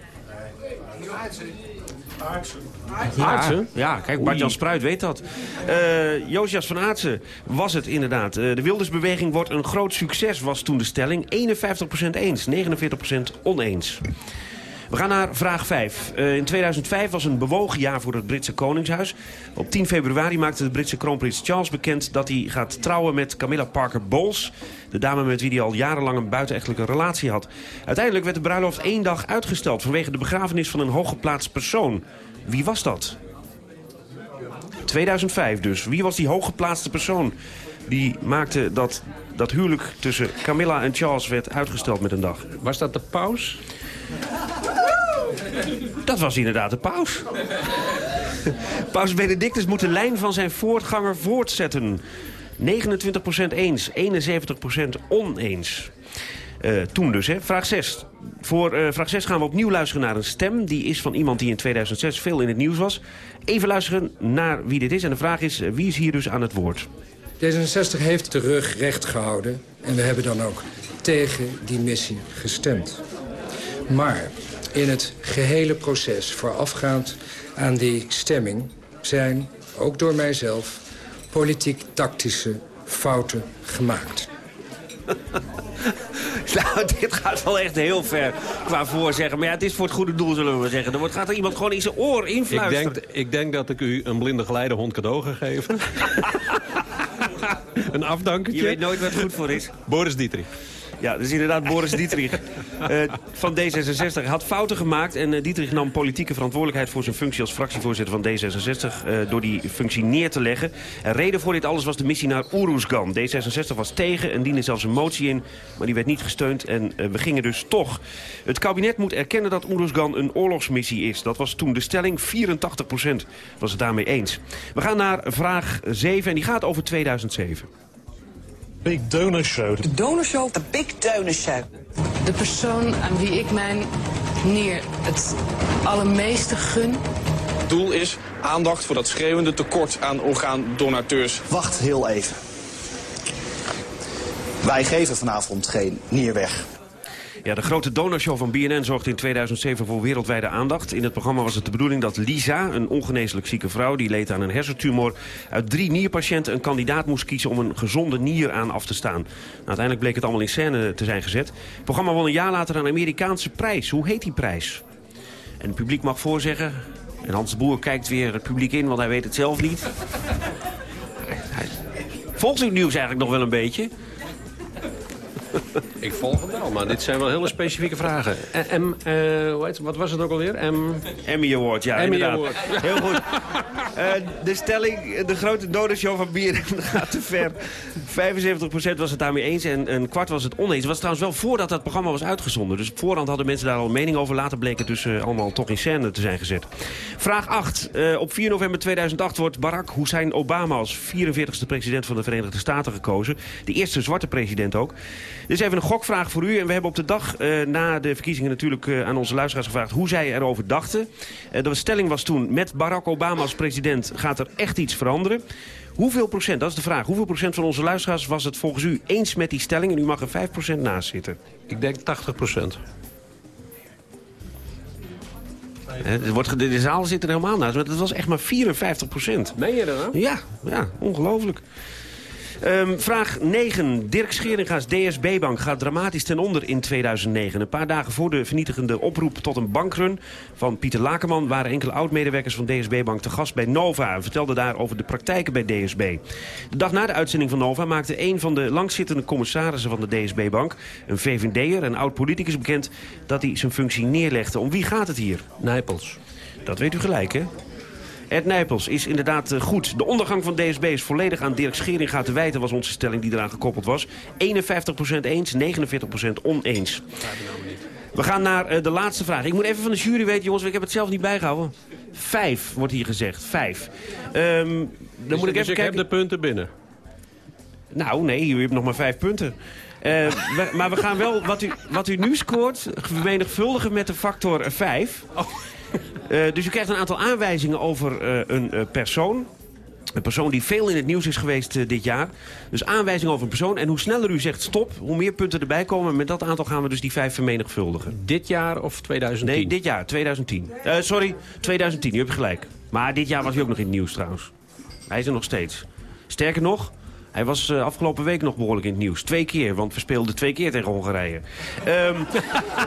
Speaker 13: Aartsen? Ja, kijk, Bart-Jan Spruit weet dat. Eh Josias van Aartsen was het inderdaad. Eh, de Wildersbeweging wordt een groot succes, was toen de stelling. 51% eens, 49% oneens. We gaan naar vraag 5. Eh, in 2005 was een bewogen jaar voor het Britse Koningshuis. Op 10 februari maakte de Britse kroonprins Charles bekend... dat hij gaat trouwen met Camilla Parker Bowles... de dame met wie hij al jarenlang een buitenechtelijke relatie had. Uiteindelijk werd de bruiloft één dag uitgesteld... vanwege de begrafenis van een hooggeplaatst persoon. Wie was dat? 2005 dus. Wie was die hooggeplaatste persoon? Die maakte dat dat huwelijk tussen Camilla en Charles werd uitgesteld met een dag.
Speaker 32: Was dat de paus?
Speaker 13: Dat was inderdaad de paus. paus Benedictus moet de lijn van zijn voortganger voortzetten. 29% eens, 71% oneens. Eh, toen dus, hè. Vraag 6. Voor eh, vraag 6 gaan we opnieuw luisteren naar een stem. Die is van iemand die in 2006 veel in het nieuws was. Even luisteren naar wie dit is. En de vraag is, eh, wie is hier dus aan het woord?
Speaker 34: D66 heeft de rug recht gehouden en we hebben dan ook tegen die missie gestemd. Maar in het gehele proces voorafgaand aan die stemming zijn, ook door mijzelf, politiek-tactische fouten gemaakt.
Speaker 13: Nou, dit gaat wel echt heel ver qua voorzeggen. Maar ja, het is voor het goede doel, zullen we zeggen. Er wordt, gaat er iemand gewoon in zijn oor
Speaker 32: Ik
Speaker 13: influisteren.
Speaker 32: denk, ik denk dat ik u een blinde geleidehond cadeau ga geven. een afdankertje.
Speaker 13: Je weet nooit wat goed voor is.
Speaker 32: Boris Dietrich.
Speaker 13: Ja, dat is inderdaad Boris Dietrich eh, van D66. Hij had fouten gemaakt en eh, Dietrich nam politieke verantwoordelijkheid... voor zijn functie als fractievoorzitter van D66... eh, door die functie neer te leggen. En reden voor dit alles was de missie naar Oeroesgan. D66 was tegen en diende zelfs een motie in... maar die werd niet gesteund en we gingen dus toch. Het kabinet moet erkennen dat Oeroesgan een oorlogsmissie is. Dat was toen de stelling. 84% was het daarmee eens. We gaan naar vraag 7 en die gaat over 2007.
Speaker 35: Big Donor Show.
Speaker 36: De Donorshow, de Big Donor Show.
Speaker 37: De persoon aan wie ik mijn neer het allermeeste gun.
Speaker 38: Doel is aandacht voor dat schreeuwende tekort aan orgaandonateurs.
Speaker 39: Wacht heel even. Wij geven vanavond geen nier weg.
Speaker 13: Ja, de grote donorshow van BNN zorgde in 2007 voor wereldwijde aandacht. In het programma was het de bedoeling dat Lisa, een ongeneeslijk zieke vrouw... die leed aan een hersentumor, uit drie nierpatiënten een kandidaat moest kiezen... om een gezonde nier aan af te staan. Nou, uiteindelijk bleek het allemaal in scène te zijn gezet. Het programma won een jaar later een Amerikaanse prijs. Hoe heet die prijs? En het publiek mag voorzeggen. En Hans Boer kijkt weer het publiek in, want hij weet het zelf niet. Volgt het nieuws eigenlijk nog wel een beetje?
Speaker 32: Ik volg het wel, maar dit zijn wel hele specifieke vragen. M, eh, hoe heet, wat was het ook alweer? M...
Speaker 13: Emmy Award, ja,
Speaker 32: Emmy
Speaker 13: inderdaad.
Speaker 32: Award.
Speaker 13: Heel goed. Eh, de stelling, de grote dodershow van Bier gaat te ver. 75% was het daarmee eens en een kwart was het oneens. Het was trouwens wel voordat dat programma was uitgezonden. Dus op voorhand hadden mensen daar al een mening over. Later bleek het dus eh, allemaal toch in scène te zijn gezet. Vraag 8. Eh, op 4 november 2008 wordt Barack Hussein Obama als 44ste president van de Verenigde Staten gekozen. De eerste zwarte president ook. Dit is even een gokvraag voor u. En we hebben op de dag eh, na de verkiezingen natuurlijk eh, aan onze luisteraars gevraagd hoe zij erover dachten. Eh, de stelling was toen, met Barack Obama als president gaat er echt iets veranderen. Hoeveel procent, dat is de vraag, hoeveel procent van onze luisteraars was het volgens u eens met die stelling? En u mag er 5 procent naast zitten.
Speaker 32: Ik denk 80 procent.
Speaker 13: Het wordt, de zaal zit er helemaal naast, maar het was echt maar 54 procent.
Speaker 32: Meen je dat nou?
Speaker 13: Ja, ja, ongelooflijk. Ehm, vraag 9. Dirk Scheringa's DSB-bank gaat dramatisch ten onder in 2009. Een paar dagen voor de vernietigende oproep tot een bankrun van Pieter Lakenman... waren enkele oud-medewerkers van DSB-bank te gast bij Nova... en vertelden daar over de praktijken bij DSB. De dag na de uitzending van Nova maakte een van de langzittende commissarissen van de DSB-bank... een VVD'er, een oud-politicus bekend, dat hij zijn functie neerlegde. Om wie gaat het hier?
Speaker 32: Nijpels.
Speaker 13: Dat weet u gelijk, hè? Ed Nijpels is inderdaad eh, goed. De ondergang van DSB is volledig aan Dirk Scheringa te wijten... was onze stelling die eraan gekoppeld was. 51% eens, 49% oneens. We gaan naar eh, de laatste vraag. Ik moet even van de jury weten, jongens, ik heb het zelf niet bijgehouden. Vijf wordt hier gezegd, vijf. Ehm, dan
Speaker 32: Dus-
Speaker 13: moet ik
Speaker 32: dus
Speaker 13: even
Speaker 32: ik
Speaker 13: kijken.
Speaker 32: heb de punten binnen.
Speaker 13: Nou, nee, u hebt nog maar vijf punten. Eh, we- maar we gaan wel, wat u, wat u nu scoort, vermenigvuldigen met de factor 5. Dus u krijgt een aantal aanwijzingen over eh, een eh, persoon. Een persoon die veel in het nieuws is geweest eh, dit jaar. Dus aanwijzingen over een persoon. En hoe sneller u zegt stop, hoe meer punten erbij komen. Met dat aantal gaan we dus die vijf vermenigvuldigen.
Speaker 32: Dit jaar of 2010?
Speaker 13: Nee, dit jaar, 2010. Eh, sorry, 2010, u hebt gelijk. Maar dit jaar was hij ook nog in het nieuws trouwens. Hij is er nog steeds. Sterker nog, hij was eh, afgelopen week nog behoorlijk in het nieuws. Twee keer, want we speelden twee keer tegen Hongarije. Ehm,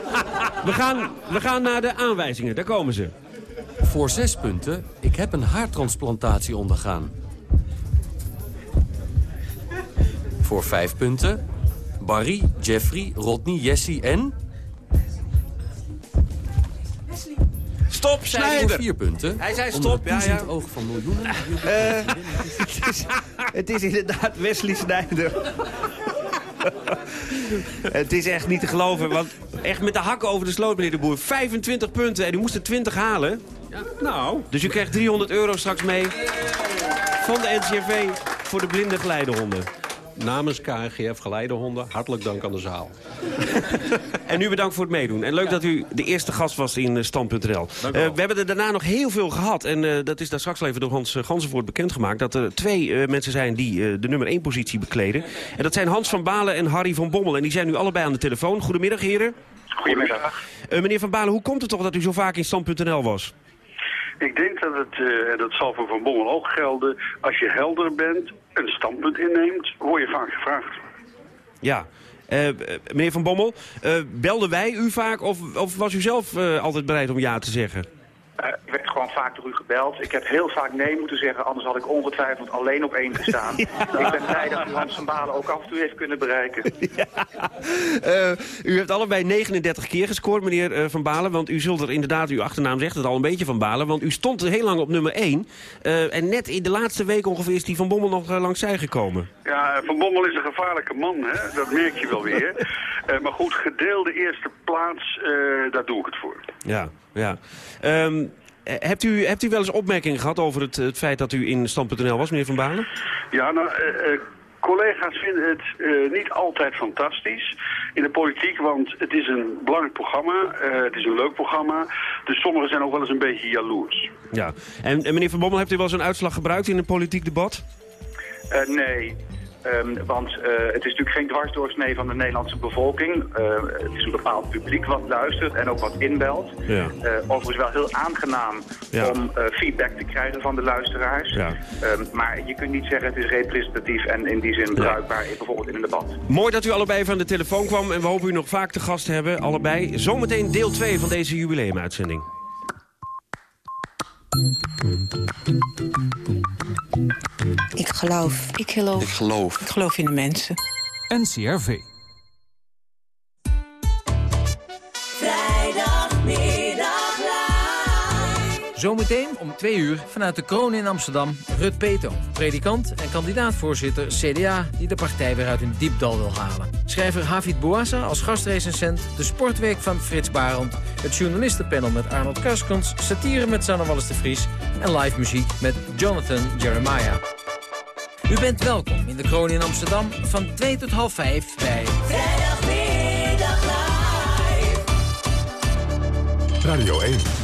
Speaker 13: we, gaan, we gaan naar de aanwijzingen, daar komen ze.
Speaker 40: Voor zes punten, ik heb een haartransplantatie ondergaan. Voor vijf punten, Barry, Jeffrey, Rodney, Jesse en...
Speaker 13: Stop, zei hij
Speaker 40: Voor
Speaker 13: er.
Speaker 40: vier punten.
Speaker 13: Hij zei stop,
Speaker 40: het
Speaker 13: ja, ja.
Speaker 40: oog van miljoenen.
Speaker 13: Eh, het, is, het is inderdaad Wesley Snijder. het is echt niet te geloven, want echt met de hakken over de sloot, meneer de Boer. 25 punten en u moest er 20 halen.
Speaker 32: Nou.
Speaker 13: Dus u krijgt 300 euro straks mee van de NCRV voor de blinde geleidehonden.
Speaker 32: Namens KNGF Geleidehonden, hartelijk dank aan de zaal.
Speaker 13: En u bedankt voor het meedoen. En leuk dat u de eerste gast was in eh, Stand.nl. Eh, we hebben er daarna nog heel veel gehad. En eh, dat is daar straks even door Hans Gansenvoort bekendgemaakt. Dat er twee eh, mensen zijn die eh, de nummer 1 positie bekleden. En dat zijn Hans van Balen en Harry van Bommel. En die zijn nu allebei aan de telefoon. Goedemiddag, heren.
Speaker 41: Goedemiddag.
Speaker 13: Eh, meneer van Balen, hoe komt het toch dat u zo vaak in Stand.nl was?
Speaker 41: Ik denk dat het, eh, en dat zal voor Van Bommel ook gelden, als je helder bent, een standpunt inneemt, word je vaak gevraagd.
Speaker 13: Ja. Eh, eh, meneer van Bommel, eh, belden wij u vaak of, of was u zelf eh, altijd bereid om ja te zeggen?
Speaker 42: Eh, ik werd gewoon vaak door u gebeld. Ik heb heel vaak nee moeten zeggen, anders had ik ongetwijfeld alleen op één gestaan. Ik ben blij dat u Hans van Balen ook af en toe heeft kunnen bereiken.
Speaker 13: Eh, u heeft allebei 39 keer gescoord, meneer eh, Van Balen. Want u zult er inderdaad, uw achternaam zegt het al een beetje Van Balen. Want u stond heel lang op nummer 1. Eh, en net in de laatste week ongeveer is die Van Bommel nog eh, langs zij gekomen.
Speaker 41: Ja, Van Bommel is een gevaarlijke man, hè? dat merk je wel weer. Eh, maar goed, gedeelde eerste plaats, eh, daar doe ik het voor.
Speaker 13: Ja, ja. Eh, hebt, u, hebt u wel eens opmerkingen gehad over het, het feit dat u in Stand.nl was, meneer Van Balen?
Speaker 41: Ja, nou, eh, eh, collega's vinden het niet altijd fantastisch in de politiek, want het is een belangrijk programma, het is een leuk programma, dus sommigen zijn ook wel eens een beetje jaloers.
Speaker 13: Ja. En, en meneer Van Bommel, hebt u wel eens een uitslag gebruikt in een politiek debat?
Speaker 42: Nee, Ehm, want eh, het is natuurlijk geen dwarsdoorsnee van de Nederlandse bevolking. Eh, het is een bepaald publiek wat luistert en ook wat inbelt.
Speaker 13: Ja.
Speaker 42: Eh, overigens wel heel aangenaam
Speaker 13: Ja.
Speaker 42: om feedback te krijgen van de luisteraars.
Speaker 13: Ja.
Speaker 42: Ehm, maar je kunt niet zeggen het is representatief en in die zin bruikbaar, bijvoorbeeld in een debat.
Speaker 13: Mooi dat u allebei aan de telefoon kwam en we hopen u nog vaak te gast te hebben, allebei. Zometeen deel 2 van deze jubileumuitzending.
Speaker 36: Ik geloof. Ik geloof.
Speaker 43: Ik geloof.
Speaker 36: Ik geloof in de mensen.
Speaker 43: NCRV.
Speaker 44: Zometeen om twee uur vanuit de kroon in Amsterdam... Rut Peto, predikant en kandidaatvoorzitter CDA... die de partij weer uit een diep dal wil halen. Schrijver Hafid Bouassa als gastrecensent... de sportweek van Frits Barend... het journalistenpanel met Arnold Karskens... satire met Sanne Wallis de Vries... en live muziek met Jonathan Jeremiah. U bent welkom in de kroon in Amsterdam van 2 tot half 5 bij...
Speaker 1: Vrijdagmiddag live. Radio 1.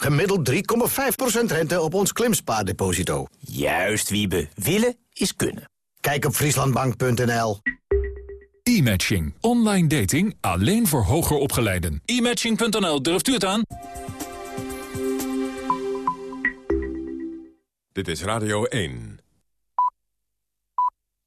Speaker 45: Gemiddeld 3,5% rente op ons klimspaardeposito.
Speaker 46: Juist, Wiebe. Willen is kunnen.
Speaker 45: Kijk op frieslandbank.nl.
Speaker 1: E-matching. Online dating alleen voor hoger opgeleiden.
Speaker 43: E-matching.nl, durft u het aan?
Speaker 1: Dit is Radio 1.